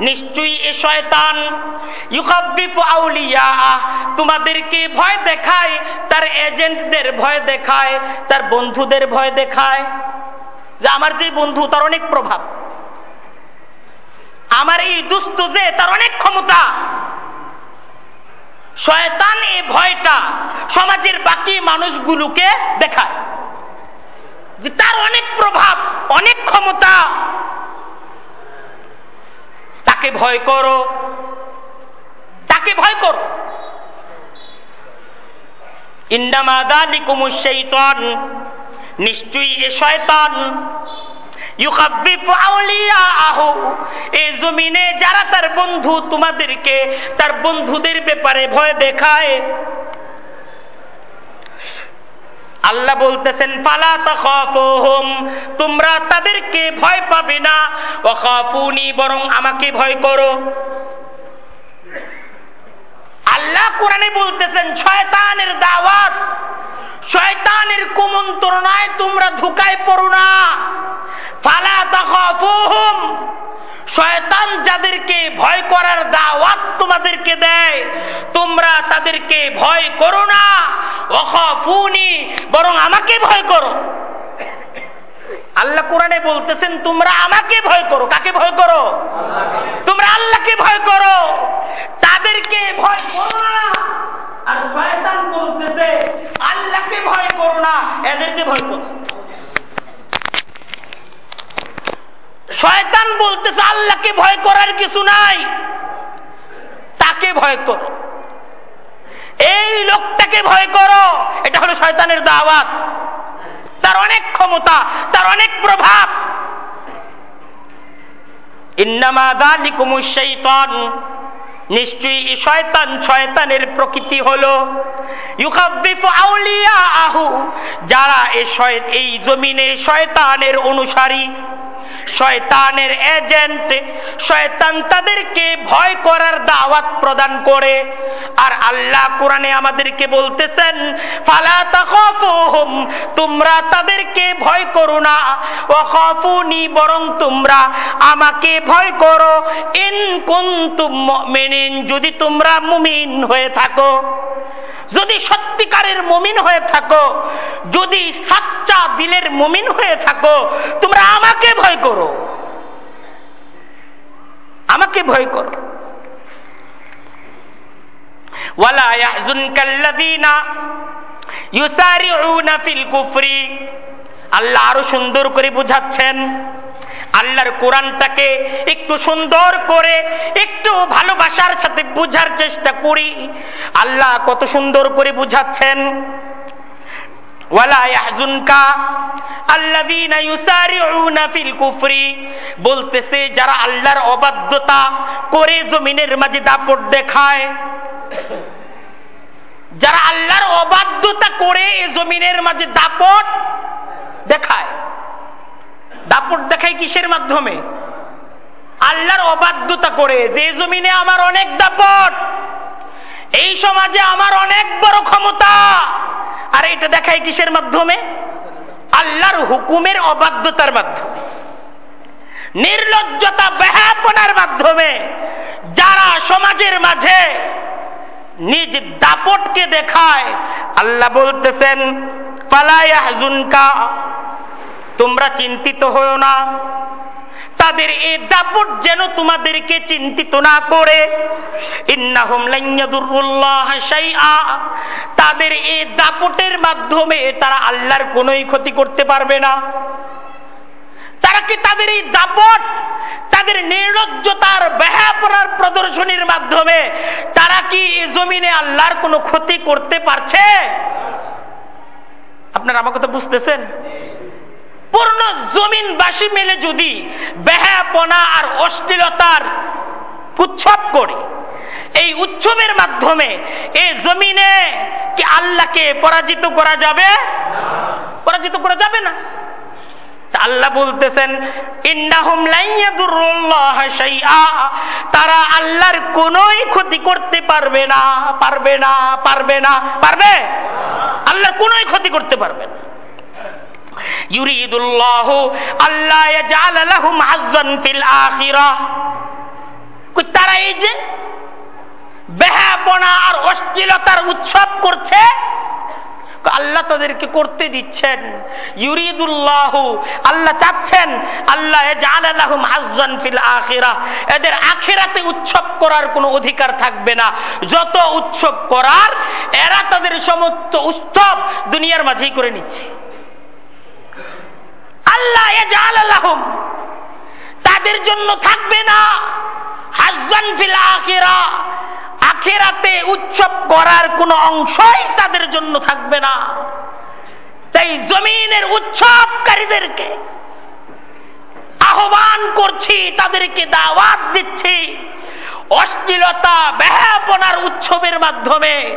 নিশ্চয়ই এ শয়তান তোমাদেরকে ভয় দেখায়, তার এজেন্টদের ভয় দেখায়, তার বন্ধুদের ভয় দেখায়। যে আমার যে বন্ধু, তার অনেক প্রভাব। আমার এই দুস্থ যে, তার অনেক ক্ষমতা। শয়তান এই ভয়টা সমাজের বাকি মানুষগুলোকে দেখায়। যে তার অনেক প্রভাব, অনেক ক্ষমতা, তাকে ভয় করো। তাকে ভয় করো। নিশ্চয়ই এ জমিনে যারা তার বন্ধু তোমাদেরকে, তার বন্ধুদের ব্যাপারে ভয় দেখায়। আল্লাহ বলতেছেন, ফালা তোমরা তাদেরকে ভয় পাবে না। ওয়াখাফুনি, বরং আমাকে ভয় করো। আল্লাহ কোরআনে বলতেছেন, শয়তানের দাওয়াত, শয়তানের কুমন্ত্রণায় তোমরা ধোকায় পড়ো না। ফালা তাখাফুহুম। শয়তান যাদেরকে ভয় করার দাওয়াত তোমাদেরকে দেয়, তোমরা তাদেরকে ভয় করো না। অখাফুনি বরং আমাকে ভয় করো। আল্লাহ কোরআনে বলতেছেন, তোমরা আমাকে ভয় করো। কাকে ভয় করো? তোমরা আল্লাহকে ভয় করো। তাদেরকে ভয় করো না। আর শয়তান বলতেছে, আল্লাহকে ভয় করো না। এদেরকে ভয় করো। শয়তান বলতেছে, আল্লাহকে ভয় করার কিছু নাই। তাকে ভয় করো। এই লোকটাকে ভয় করো। এটা হলো শয়তানের দাওয়াত। তার অনেক ক্ষমতা, তার অনেক প্রভাব। নিশ্চয়ই শয়তান শয়তানের প্রকৃতি হলো যারা এই জমিনে শয়তানের অনুসারী শয়তানের এজেন্ট। শয়তান তাদেরকে ভয় করার দাওয়াত প্রদান করে। আর আল্লাহ কোরআনে আমাদেরকে বলতেছেন, ফালা তাখাফুহুম, তোমরা তাদেরকে ভয় করো না। ওয়াখাফুনি, বরং তোমরা আমাকে ভয় করো। ইন কুনতুম মুমিনিন, যদি তোমরা মুমিন হয়ে থাকো। যদি সত্যিকারের মুমিন হয়ে থাকো, যদি সাচ্চা দিলের মুমিন হয়ে থাকো, তোমরা আমাকে ভয় করো। আমাকে ভয় করো। আল্লাহ আরও সুন্দর করে আল্লাহর কোরআনটাকে একটু সুন্দর করে, একটু ভালোবাসার সাথে চেষ্টা করি। আল্লাহ কত সুন্দর করে বুঝাচ্ছেন। বলতেছে, যারা আল্লাহর অবাধ্যতা করে জমিনের মাঝে দাপট দেখায়, যারা আল্লাহর অবাধ্যতা করে এ জমিনের মাঝে দাপট দেখায়। দাপট দেখায় কিসের মাধ্যমে? আল্লাহর অবাধ্যতা করে, যে জমিনে আমার অনেক দাপট এই সমাজে আমার অনেক বড় ক্ষমতা। আর এটা দেখায় কিসের মাধ্যমে? আল্লাহর হুকুমের অবাধ্যতার মাধ্যমে। নির্লজ্জতা ব্যাপনার মাধ্যমে যারা সমাজের মাঝে নিজ দাপটকে দেখায়, আল্লাহ বলতেছেন পালায়াহজুনকা তোমরা চিন্তিত হও না। তাদের এই দাপট যেন তোমাদেরকে চিন্তিত না করে। তাদের এই দাপটের মাধ্যমে তারা আল্লাহর কোনোই ক্ষতি করতে পারবে না। তারা কি তাদের এই দাপট, তাদের নির্লজ্জতার ব্যাহাপনার প্রদর্শনীর মাধ্যমে তারা কি এই জমিনে আল্লাহর কোনো ক্ষতি করতে পারছে? আপনারা আমার কথা বুঝতেছেন? পূর্ণ জমিনবাসী মিলে যদি বেহাপনা আর অশ্লীলতার উৎসব করে, এই উৎসবের মাধ্যমে এই জমিনে কি আল্লাহকে পরাজিত করা যাবে? পরাজিত করা যাবে না। আল্লাহ বলতেছেন তারা আল্লাহর কোনই ক্ষতি করতে পারবে না পারবে না পারবে না, পারবে? আল্লাহর কোনই ক্ষতি করতে পারবে না। আল্লাহ আর অশ্লীলতার উৎসব করছে আল্লাহ তাদেরকে করতে দিচ্ছেন। আল্লাহ চাচ্ছেন আল্লাহ এদের আখিরাতে উৎসব করার কোনো অধিকার থাকবে না। যত উৎসব করার, এরা তাদের সমস্ত উৎসব দুনিয়ার মাঝেই করে নিচ্ছে। আল্লাহ তাদের জন্য থাকবে না ফিল আখিরা। আখেরাতে উৎসব করার কোন অংশই তাদের জন্য থাকবে না। তাই জমিনের উৎসবকারীদেরকে আহ্বান করছি, তাদেরকে দাওয়াত দিচ্ছি। অশ্লীলতা ব্যাপনার উৎসবের মাধ্যমে,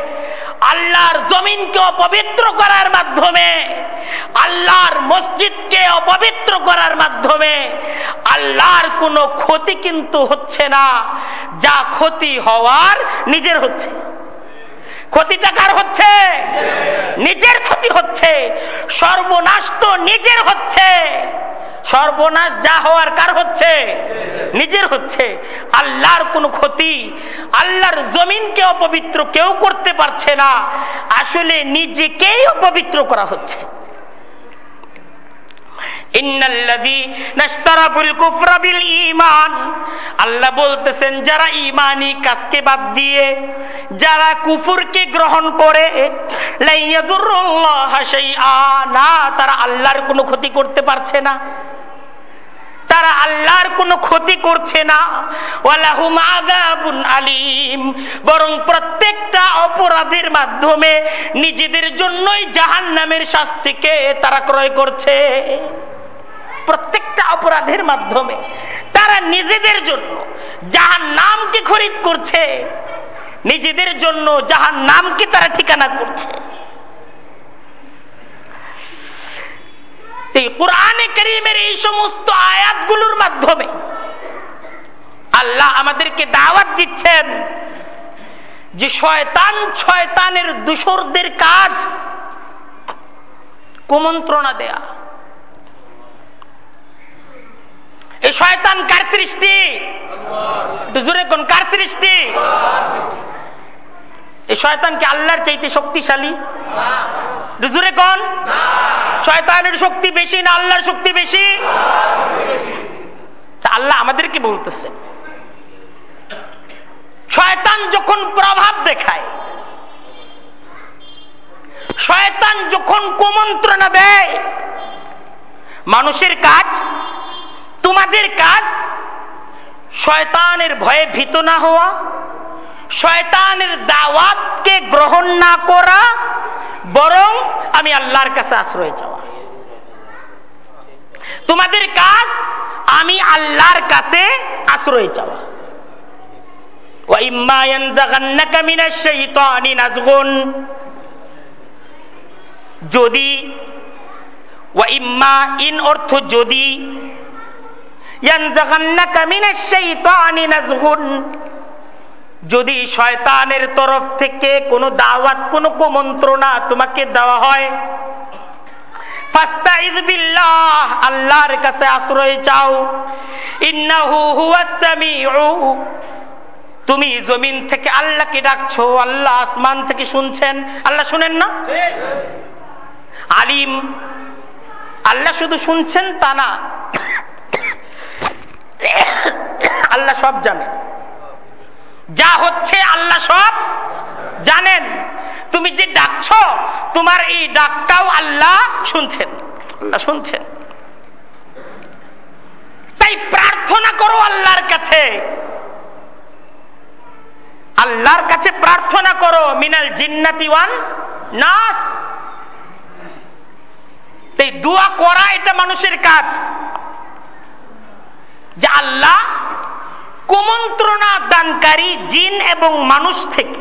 আল্লাহর জমিনকে অপবিত্র করার মাধ্যমে, আল্লাহর মসজিদকে অপবিত্র করার মাধ্যমে, আল্লাহর কোনো ক্ষতি কিন্তু হচ্ছে না। যা ক্ষতি হওয়ার নিজের হচ্ছে। ক্ষতিটা কার হচ্ছে? নিজের ক্ষতি হচ্ছে। সর্বনাশ তো নিজের হচ্ছে। সর্বনাশ যা হওয়ার কার হচ্ছে? নিজের হচ্ছে। আল্লাহর কোনো ক্ষতি, আল্লাহর জমিনকে অপবিত্র কেউ করতে পারছে না। আসলে নিজেকেই অপবিত্র করা হচ্ছে। আল্লাহ বলতেছেন, যারা ইমানি কাজকে বাদ দিয়ে, যারা কুফুরকে গ্রহণ করে না, তারা আল্লাহর কোনো ক্ষতি করতে পারছে না। তারা আল্লাহর কোনো ক্ষতি করছে না। আলিম। বরং প্রত্যেকটা অপরাধের মাধ্যমে নিজেদের জন্যই জাহান নামের শাস্তিকে তারা ক্রয় করছে। প্রত্যেকটা অপরাধের মাধ্যমে। তারা নিজেদের জন্য যাহার নামকে খরিদ করছে। নিজেদের জন্য যাহার নামকে তারা ঠিকানা করছে। এই সমস্ত আয়াতগুলোর মাধ্যমে আল্লাহ আমাদেরকে দাওয়াত দিচ্ছেন যে শয়তান শয়তানের দূষরদের কাজ কুমন্ত্রণা দেয়া। এই শয়তান কার সৃষ্টি? জোরে কোন, কার সৃষ্টি? এই শয়তান আল্লাহর চাইতে শক্তিশালী? জোরে কোন, শয়তানের শক্তি বেশি না আল্লাহর শক্তি বেশি? আল্লাহ আমাদেরকে বলতেছে, শয়তান যখন প্রভাব দেখায়, শয়তান যখন কুমন্ত্রণা দেয়, মানুষের কাজ তোমাদের কাজ শয়তানের ভয়ে ভীত না হওয়া, শয়তানের দাওয়াতকে গ্রহণ না করা, বরং আমি আল্লাহর কাছে আশ্রয় চাওয়া। তোমাদের কাজ আমি আল্লাহর কাছে আশ্রয় চাওয়া। যদি ইন অর্থ যদি যদি শয়তানের তরফ থেকে কোনো দাওয়াত কোনো কুমন্ত্রণা তোমাকে দেওয়া হয় আল্লাহর কাছে আশ্রয় চাও। তুমি জমিন থেকে আল্লাহকে ডাকছো আল্লাহ আসমান থেকে শুনছেন। আল্লাহ শুনেন না? আলিম। আল্লাহ শুধু শুনছেন তা না। <coughs> আল্লাহ সব জানেন যা হচ্ছে আল্লাহ সব জানেন। তুমি যে ডাকছ, তোমার এই ডাকটাও আল্লাহ শুনছেন। আল্লাহ শুনছেন। তাই প্রার্থনা করো আল্লাহর কাছে। আল্লাহর কাছে প্রার্থনা করো, মিনাল জিন্নাতি ওয়ান নাস। এই দোয়া করা এটা মানুষের কাজ। যে আল্লাহ কুমন্ত্রণা দানকারী জিন এবং মানুষ থেকে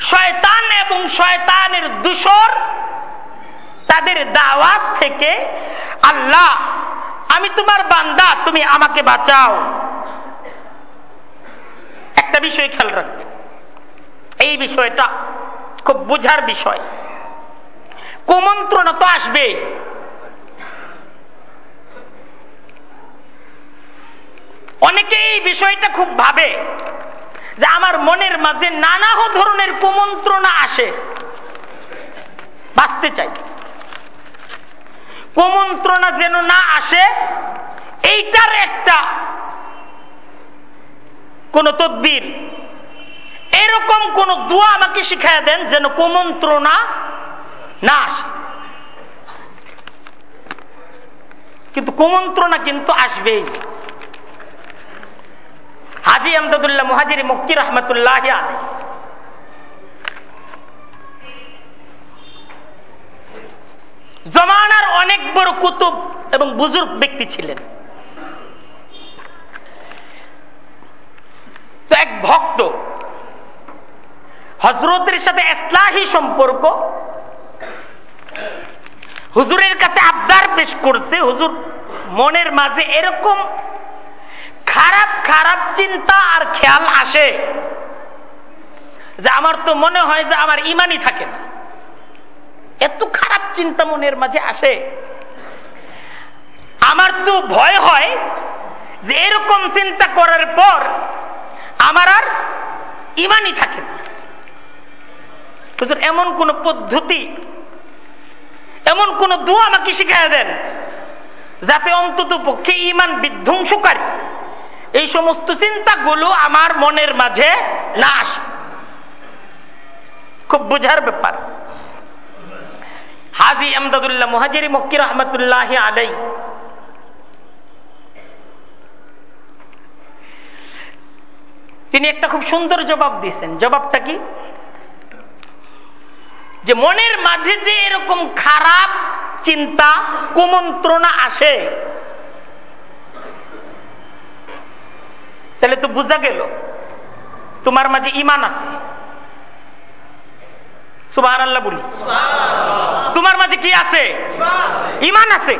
শয়তান এবং শয়তানের দূষর তাদের দাওয়াত থেকে আল্লাহ, আমি তোমার বান্দা, তুমি আমাকে বাঁচাও। একটা বিষয় খেয়াল রাখবে এই বিষয়টা খুব বুঝার বিষয়। কুমন্ত্রণা তো আসবে অনেকে এই বিষয়টা খুব ভাবে যে আমার মনের মাঝে নানা ধরনের কুমন্ত্রণা আসে। বাঁচতে চাই। কুমন্ত্রণা যেন না আসে, এইটার একটা কোন তদ্বির, এরকম কোন দোয়া আমাকে শিখাই দেন যেন কুমন্ত্রণা না আসে। কিন্তু কুমন্ত্রণা কিন্তু আসবেই। হাজি আমদাদুল্লাহ মুহাজির মুক্তি রহমতুল্লাহ জমানার অনেক বড় কুতুব এবং বুজুর্গ ব্যক্তি ছিলেন। এক ভক্ত হজরতের সাথে ইসলাহী সম্পর্ক, হুজুরের কাছে আবদার পেশ করছে, হুজুর মনের মাঝে এরকম খারাপ খারাপ চিন্তা আর খেয়াল আসে যে আমার তো মনে হয় যে আমার ইমানই থাকে না। এত খারাপ চিন্তা মনের মাঝে আসে। আমার তো ভয় হয় যে এরকম চিন্তা করার পর আমার আর ইমানই থাকে না। এমন কোন পদ্ধতি, এমন কোন দোয়া আমাকে শিখাই দেন যাতে অন্তত পক্ষে ইমান বিধ্বংসকারী। এই সমস্ত চিন্তাগুলো আমার মনের মাঝে না আসে। খুব বোঝার ব্যাপার। হাজি আমদাদুল্লাহ মহাজিরি মক্কি রহমতুল্লাহ আলাই তিনি একটা খুব সুন্দর জবাব দিয়েছেন। জবাবটা কি? যে মনের মাঝে যে এরকম খারাপ চিন্তা, কুমন্ত্রণা আসে তাহলে তো বোঝা গেল, তোমার মাঝে ইমান আছে। সুবাহ আল্লাহ বলি। তোমার মাঝে কি আছে? ইমান আছে।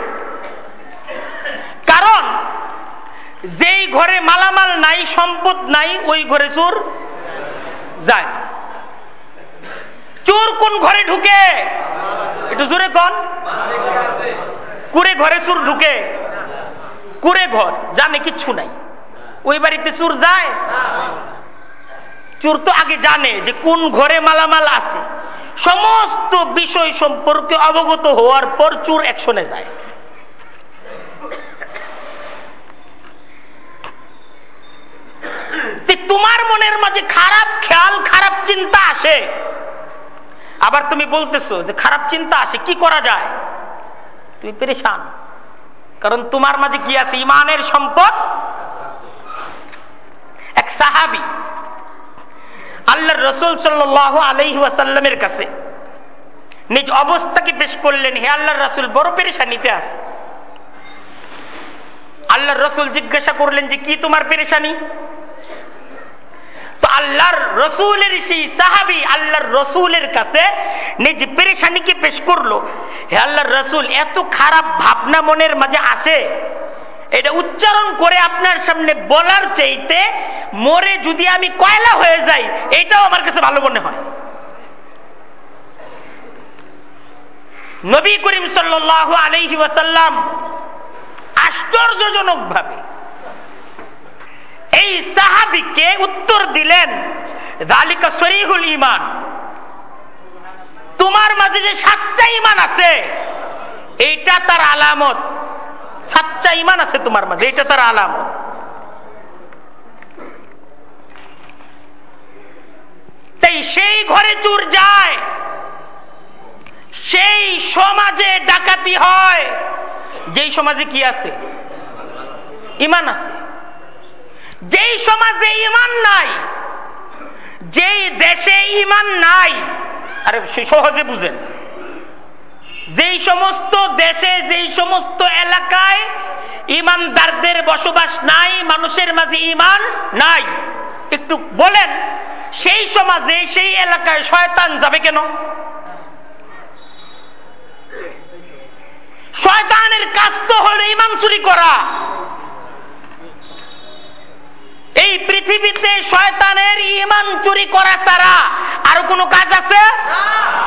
কারণ, যেই ঘরে মালামাল নাই, সম্পদ নাই, ওই ঘরে চোর যায় চোর কোন ঘরে ঢুকে? একটু জোরে কন। কুড়ে ঘরে চোর ঢুকে? কুড়ে ঘর, জানে কিচ্ছু নাই। ওই বাড়িতে চোর যায়? চোর তো আগে জানে যে কোন ঘরে মালামাল আছে। সমস্ত বিষয় সম্পর্কে অবগত হওয়ার পর চোর একশনে যায়। তোমার মনের মাঝে খারাপ খেয়াল, খারাপ চিন্তা আসে। আবার তুমি বলতেছো যে খারাপ চিন্তা আসে, কি করা যায়? তুমি পেরেশান। কারণ তোমার মাঝে কি আছে? ইমানের সম্পদ? সাহাবি। আল্লাহর রসুল সাল্লাহ আলহি ওয়াসাল্লামের কাছে নিজ অবস্থাকে পেশ করলেন, হে আল্লাহর রসুল, বড় পেরেশানিতে আছে। আল্লাহর রসুল জিজ্ঞাসা করলেন যে, কি তোমার পেরেশানি? তো আল্লাহর রসুলের সেই সাহাবি আল্লাহর রসুলের কাছে নিজ পেরেশানিকে পেশ করল। হে আল্লাহর রসুল, এত খারাপ ভাবনা মনের মাঝে আসে। এটা উচ্চারণ করে আপনার সামনে বলার চাইতে মরে যদি আমি কয়লা হয়ে যাই, এটাও আমার কাছে ভালো মনে হয়। নবী করিম সাল্লাহ আলহি ওয়াসাল্লাম আশ্চর্যজনক ভাবে এই সাহাবিকে উত্তর দিলেন দালিকা শরীহুল ইমান তোমার মাঝে যে সাচ্চা ইমান আছে, এইটা তার আলামত। সাচ্চা ইমান আছে তোমার মাঝে, এটা তার আলামত তাই সেই ঘরে চুর যায়, সেই সমাজে ডাকাতি হয়। যেই সমাজে কি আছে? ইমান আছে। যেই সমাজে ইমান নাই, যেই দেশে ইমান নাই, আরে সহজে বুঝেন। যেই সমস্ত দেশে যেই সমস্ত এলাকায় ইমানদারদের বসবাস নাই মানুষের মাঝে ইমান নাই একটু বলেন সেই সমাজে সেই এলাকায় শয়তান যাবে কেন? শয়তানের কাজ তো হলো ইমান চুরি করা। এই পৃথিবীতে শয়তানের ইমান চুরি করা ছাড়া আর কোনো কাজ আছে?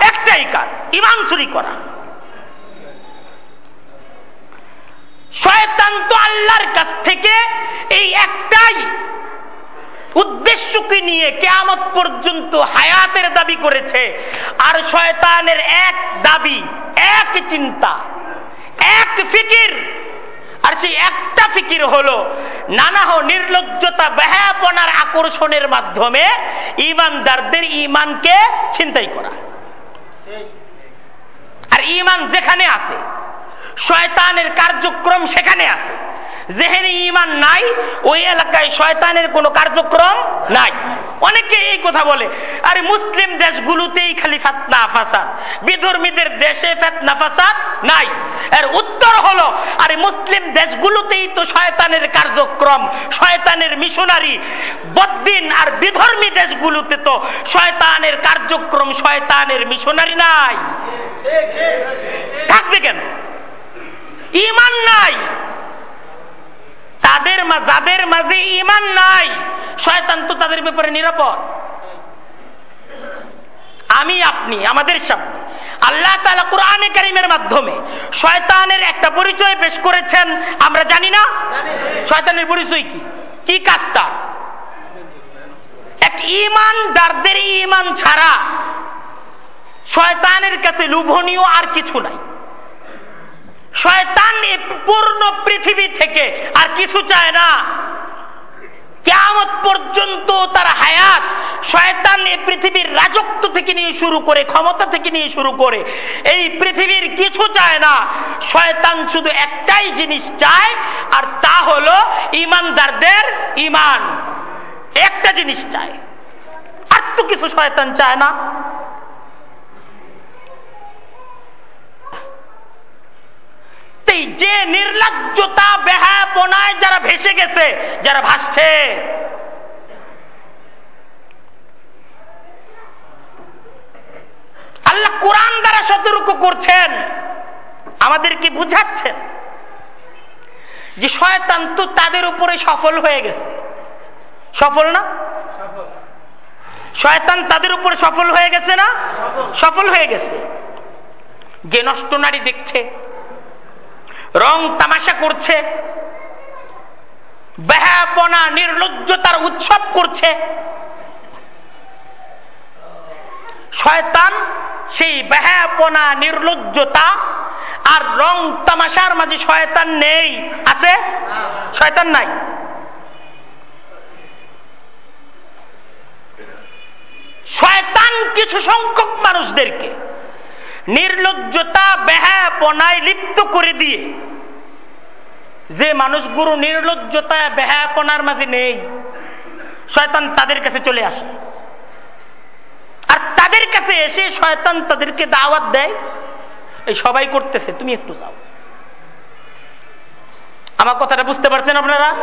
একটাই কাজ ইমান চুরি করা। শয়তান তো আল্লাহর কাছ থেকে এই একটাই উদ্দেশ্যকে নিয়ে কেয়ামত পর্যন্ত হায়াতের দাবি করেছে। আর শয়তানের এক দাবি, এক চিন্তা, এক ফিকির। আর সেই একটা ফিকির হলো নানাহ নির্লজ্জতা ব্যাহাপনার আকর্ষণের মাধ্যমে ইমানদারদের ইমানকে ছিনতাই করা। আর ইমান যেখানে আছে শয়তানের কার্যক্রম সেখানে আছে। যেখানে ইমান নাই ওই এলাকায় শয়তানের কোনো কার্যক্রম নাই। অনেকে এই কথা বলে আরে মুসলিম দেশগুলোতেই খালি ফাতনা ফাসাদ। বিধর্মীদের দেশে ফেতনা ফাসাদ নাই। এর উত্তর হলো আরে মুসলিম দেশগুলোতেই তো শয়তানের কার্যক্রম শয়তানের মিশনারি। বদ্দিন আর বিধর্মী দেশগুলোতে তো শয়তানের কার্যক্রম শয়তানের মিশনারি নাই। থাকবে কেন? ইমান নাই। তাদের যাদের মাঝে ইমান নাই, শয়তান তো তাদের ব্যাপারে নিরাপদ। আমি, আপনি, আমাদের সামনে। আল্লাহ তালা কোরআনে কারিমের মাধ্যমে শয়তানের একটা পরিচয় পেশ করেছেন, আমরা জানি না? শয়তানের পরিচয় কি? কি কাজ তার? এক ইমানদারদের ইমান ছাড়া শয়তানের কাছে লোভনীয় আর কিছু নাই। শয়তান পূর্ণ পৃথিবী থেকে আর কিছু চায় না। কেমত পর্যন্ত তার হায়াত শয়তান এই পৃথিবীর রাজত্ব থেকে নিয়ে শুরু করে, ক্ষমতা থেকে নিয়ে শুরু করে। এই পৃথিবীর কিছু চায় না। শয়তান শুধু একটাই জিনিস চায়, আর তা হলো ইমানদারদের ইমান। একটা জিনিস চায়। আর তো কিছু শয়তান চায় না। যে নির্লজ্জতা বেহাপনায় যারা ভেসে গেছে, যারা ভাসছে। আল্লাহ কোরআন দ্বারা সতর্ক করছেন, আমাদেরকে বুঝাচ্ছেন যে শয়তান তো তাদের উপরে সফল হয়ে গেছে। সফল না? শয়তান তাদের উপরে সফল হয়ে গেছে না? সফল হয়ে গেছে। যে নষ্ট নারী দেখছে রং তামাশা করছে ব্যাপনা নির্লজ্জতার উৎসব করছে। শয়তান সেই ব্যাপনা নির্লজ্জতা আর রং তামাশার মাঝে শয়তান নেই। আছে? শয়তান নাই। শয়তান কিছু সংখ্যক মানুষদেরকে নির্লজ্জতা বেহাপনায় লিপ্ত করে দিয়ে। যে মানুষগুলো নির্লজ্জতা বেহাপনার মাঝে নেই, শয়তান তাদের কাছে চলে আসে। আর তাদের কাছে এসে শয়তান তাদেরকে দাওয়াত দেয়, এই সবাই করতেছে, তুমি একটু যাও। আমার কথাটা বুঝতে পারছেন আপনারা?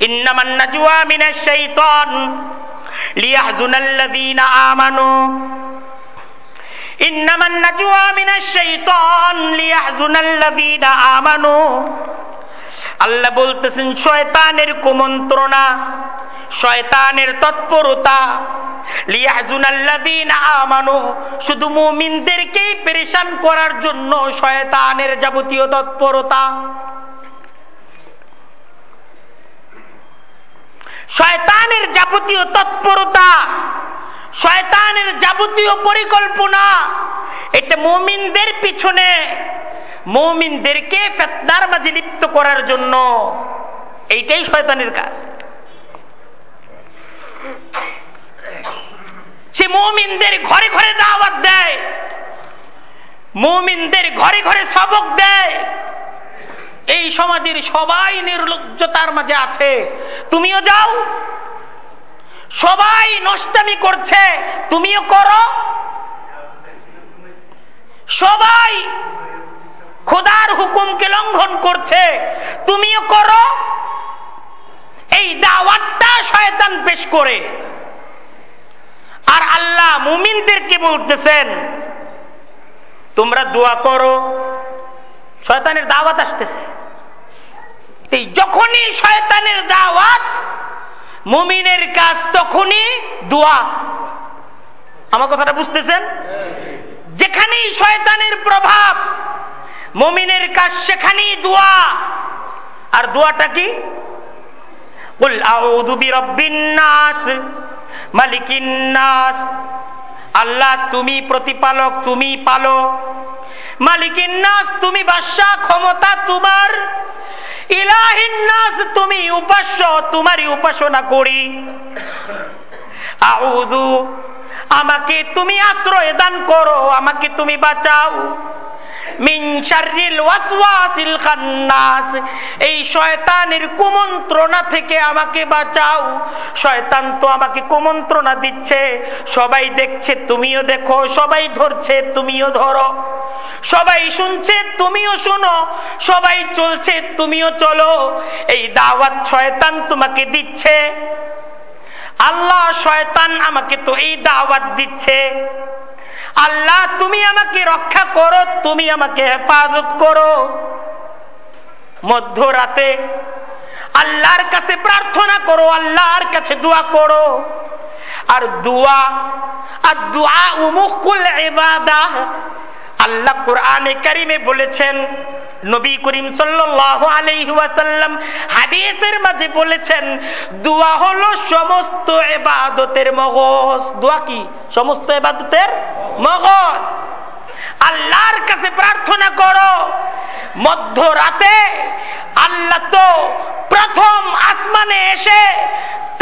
ইন্নামান নাজওয়া মিনাশ শাইতান লিয়াহজুনাল্লাযীনা আমানু ইন্নামান নাজওয়া মিনাশ শাইতান লিয়াহজুনাল্লাযীনা আমানু। আল্লাহ বলতেছেন, শয়তানের কুমন্ত্রণা, শয়তানের তৎপরতা আমানু, শুধু করার জন্য শয়তানের যাবতীয় তৎপরতা। শয়তানের যাবতীয় তৎপরতা শয়তানের যাবতীয় পরিকল্পনা। এটা মুমিনদের পিছনে। মুমিনদেরকে ফেতনার মাঝে লিপ্ত করার জন্য। এইটাই শয়তানের কাজ। সে মুমিনদের ঘরে ঘরে দাওয়াত দেয়। মুমিনদের ঘরে ঘরে সবক দেয়। এই সমাজের সবাই নির্লজ্জতার মাঝে আছে। তুমিও যাও। সবাই নষ্টামি করছে, তুমিও করো। সবাই খোদার হুকুমকে লঙ্ঘন করছে, তুমিও করো। এই দাওয়াতটা শয়তান পেশ করে। আর আল্লাহ মুমিনদেরকে বলতেছেন, তোমরা দোয়া করো, শয়তানের দাওয়াত আসতেছে। যখনই শয়তানের দাওয়াত মুমিনের কাজ তখনই দোয়া। আমার কথাটা বুঝতেছেন? যেখানেই শয়তানের প্রভাব, মুমিনের কাজ সেখানেই দোয়া। আর দোয়াটা কি? বল আউযু বিরাব্বিন নাস, মালিকিন নাস। আল্লাহ তুমি প্রতিপালক, তুমি পালো মালিক নাস তুমি বাদশাহ, ক্ষমতা তোমার। ইলাহিনাস তুমি উপাস্য, তোমারই উপাসনা করি। আউযু, আমাকে তুমি আশ্রয় দান করো, আমাকে তুমি বাঁচাও। মিন শাররিল ওয়াসওয়াসিল খান্নাস। এই শয়তানের কুমন্ত্রণা থেকে আমাকে বাঁচাও। শয়তান তো আমাকে কুমন্ত্রণা দিচ্ছে। সবাই দেখছে, তুমিও দেখো। সবাই ধরছে, তুমিও ধরো। সবাই শুনছে, তুমিও শুনো। সবাই চলছে, তুমিও চলো। এই দাওয়াত শয়তান তোমাকে দিচ্ছে। আল্লাহ শয়তান আমাকে তো এই দাওয়াত দিচ্ছে। আল্লাহ, তুমি আমাকে রক্ষা করো, তুমি আমাকে হেফাজত করো। মধ্যরাতে আল্লাহর কাছে প্রার্থনা করো, আল্লাহর কাছে দোয়া করো। আর দোয়া আর দোয়া উমুকুল ইবাদা আল্লাহ কোরআনে কারিমে বলেছেন, নবী করিম ওয়াসাল্লাম হাদিসের মাঝে বলেছেন, দোয়া হলো সমস্ত এবাদতের মগজ। দোয়া কি? সমস্ত এবাদতের মগজ। আল্লাহর কাছে প্রার্থনা করো, মধ্যরাতে আল্লাহ তো প্রথম আসমানে এসে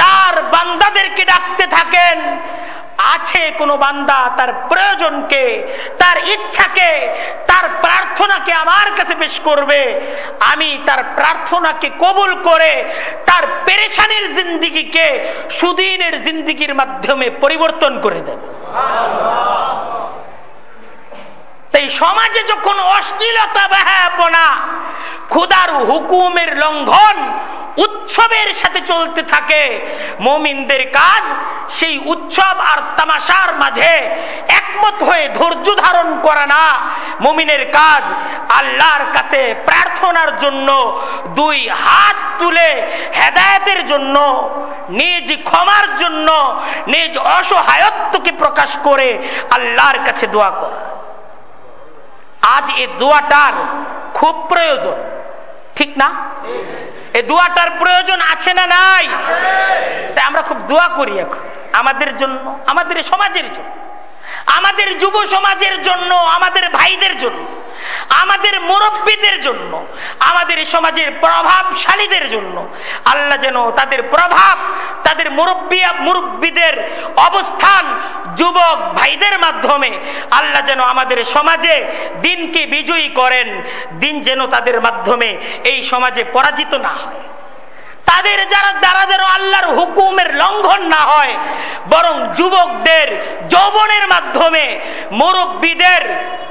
তার বান্দাদেরকে ডাকতে থাকেন। আছে কোনো বান্দা তার প্রয়োজনকে, তার ইচ্ছাকে, তার প্রার্থনাকে আমার কাছে পেশ করবে। আমি তার প্রার্থনাকে কবুল করে তার পেরেশানির জিন্দিগিকে, সুদিনের জিন্দিগির মাধ্যমে পরিবর্তন করে দেন তাই সমাজে যখন অশ্লীলতা ব্যাহাপনা খুদার হুকুমের লঙ্ঘন উৎসবের সাথে চলতে থাকে, মমিনদের কাজ সেই উৎসব আর তামাশার মাঝে একমত হয়ে ধৈর্য ধারণ করা না। মমিনের কাজ আল্লাহর কাছে প্রার্থনার জন্য দুই হাত তুলে হেদায়তের জন্য, নিজ ক্ষমার জন্য, নিজ অসহায়ত্বকে প্রকাশ করে আল্লাহর কাছে দোয়া করা। আজ এ দোয়াটার খুব প্রয়োজন। ঠিক না? এই দোয়াটার প্রয়োজন আছে না নাই? তাই আমরা খুব দোয়া করি এখন। আমাদের জন্য আমাদের সমাজের জন্য আমাদের যুব সমাজের জন্য আমাদের ভাইদের জন্য। আমাদের মুরব্বীদের জন্য, আমাদের সমাজের প্রভাবশালীদের জন্য, আল্লাহ যেন তাদের প্রভাব, তাদের মুরব্বী, মুরব্বীদের অবস্থান যুবক ভাইদের মাধ্যমে আল্লাহ যেন আমাদের সমাজে দিনকে বিজয়ী করেন, দিন যেন তাদের মাধ্যমে এই সমাজে পরাজিত না হয়। তাদের যারা দ্বারা যেন আল্লাহর হুকুমের লঙ্ঘন না হয়, বরং যুবকদের যৌবনের মাধ্যমে, মুরব্বীদের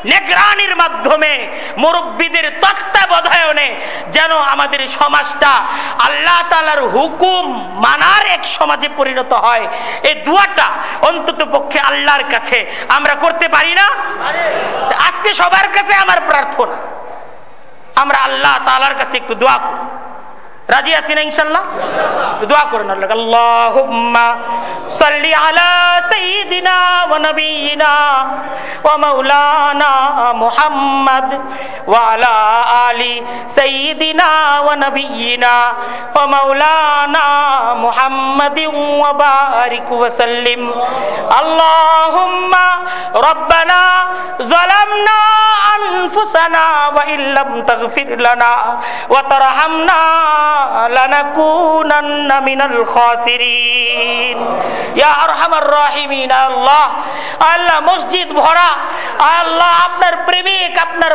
নেগরানির মাধ্যমে, মুরব্বীদের তত্ত্বাবধায়নে যেন আমাদের সমাজটা আল্লাহ তালার হুকুম মানার এক সমাজে পরিণত হয়। এই দুয়াটা অন্তত পক্ষে আল্লাহর কাছে আমরা করতে পারি না। আজকে সবার কাছে আমার প্রার্থনা। আমরা আল্লাহ তালার কাছে একটু দোয়া করি রাজি আছি না ইনশাল্লাহ দোয়া করেন আল্লাহ আল্লাহুম্মা সাল্লি আলা সাইয়্যিদিনা ওয়া নাবিয়িনা ওয়া মাওলানা মুহাম্মদ ওয়া আলা আলি সাইয়্যিদিনা ওয়া নাবিয়িনা ওয়া মাওলানা মুহাম্মাদিন ওয়া বারিক ওয়া সাল্লিম। আল্লাহুম্মা রব্বানা যালামনা আনফুসানা ওয়া ইল্লাম তাগফির লানা ওয়া তারহামনা আল্লাহ আল্লাহ মসজিদ ভরা, আল্লাহ আপনার প্রেমিক, আপনার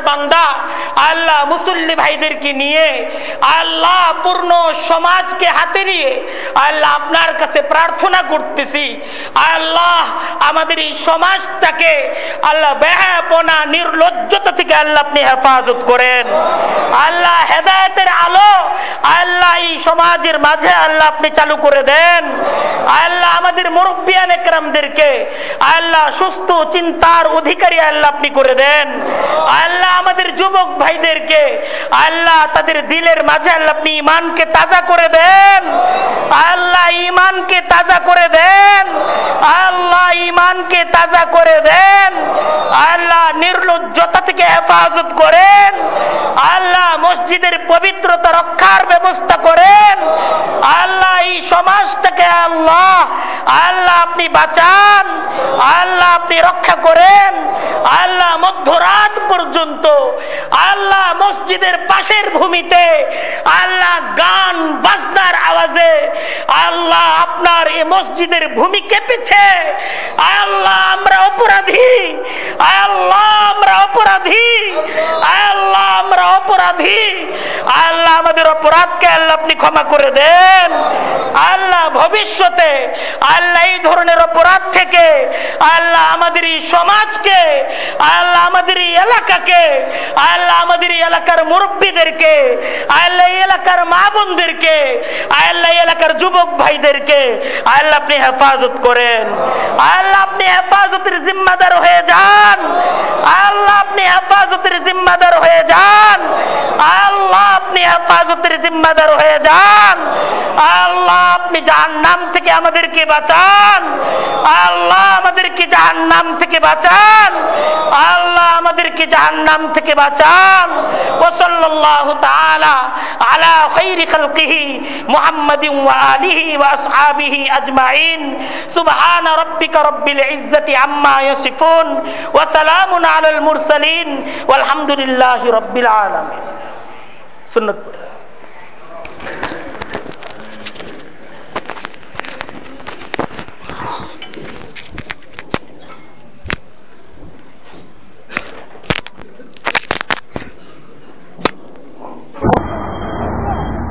আল্লাহ মুসল্লি ভাইদেরকে নিয়ে, আল্লাহ পূর্ণ সমাজকে আল্লাহ আপনার কাছে প্রার্থনা করতেছি, আল্লাহ আমাদের এই সমাজটাকে, আল্লাহ ব্যাপনা নির্লজ্জতা থেকে আল্লাহ আপনি হেফাজত করেন। আল্লাহ হেদায়তের আলো, আল্লাহ এই সমাজের মাঝে আল্লাহ আপনি চালু করে দেন। আল্লাহ আমাদের মুরব্বিয়ান একরামদেরকে আল্লাহ সুস্থ চিন্তার অধিকারী আল্লাহ আপনি করে দেন। আল্লাহ আমাদের যুবক ভাইদেরকে আল্লাহ তাদের দিলের মাঝে আল্লাহ আপনি ইমানকে তাজা করে দেন। আল্লাহ ইমানকে তাজা করে দেন। আল্লাহ ইমানকে তাজা করে দেন। আল্লাহ নির্লজ্জতা থেকে হেফাজত করেন। আল্লাহ মসজিদের পবিত্রতা রক্ষার ব্যবস্থা করেন। আল্লাহ এই সমাজটাকে আল্লাহ আল্লাহ আপনি বাঁচান, আল্লাহ আপনি রক্ষা করেন, আল্লাহ মধ্যরাত পর্যন্ত, আল্লাহ মসজিদের পাশের ভূমিতে, আল্লাহ গান বাজনার আওয়াজে, আল্লাহ আপনার এই মসজিদের ভূমি কেঁপেছে। আল্লাহ আমরা অপরাধী, আল্লাহ আমরা অপরাধী, আল্লাহ আমরা অপরাধী, আল্লাহ আমাদের অপরাধকে আল্লাহ আপনি ক্ষমা করে দেন। আল্লাহ ভবিষ্যতে আল্লাহ এই ধরনের অপরাধ থেকে আল্লাহ আমাদের এই সমাজকে, আল্লাহ আমাদের এই এলাকাকে, আল্লাহ আমাদের এই এলাকার মুরব্বীদেরকে, আল্লাহ এলাকার মা বোনদেরকে, আল্লাহ এলাকার যুবক ভাইদেরকে আল্লাহ আপনি হেফাজত করেন। আল্লাহ আপনি হেফাজতের জিম্মাদার হয়ে যান। আল্লাহ আপনি হেফাজতের জিম্মাদার হয়ে যান। আল্লাহ আপনি হেফাজতের জিম্মাদার হয়ে যান। আল্লাহ, আপনি জাহান্নাম থেকে আমাদেরকে বাঁচান। আল্লাহ, আমাদেরকে জাহান্নাম থেকে বাঁচান। আল্লাহ, আমাদেরকে জাহান্নাম থেকে বাঁচান। ওসল্লাল্লাহু তাআলা আলা খাইরি খালকিহি ওয়া আসহাবিহি আজমাইন। সুবহান রাব্বিকা রব্বিল ইজ্জাতি আম্মা ইয়াসিফুন। ওয়া সালামুন আলাল মুরসালিন। ওয়ালহামদুলিল্লাহি রাব্বিল আলামিন। সুন্নাত পড়ে।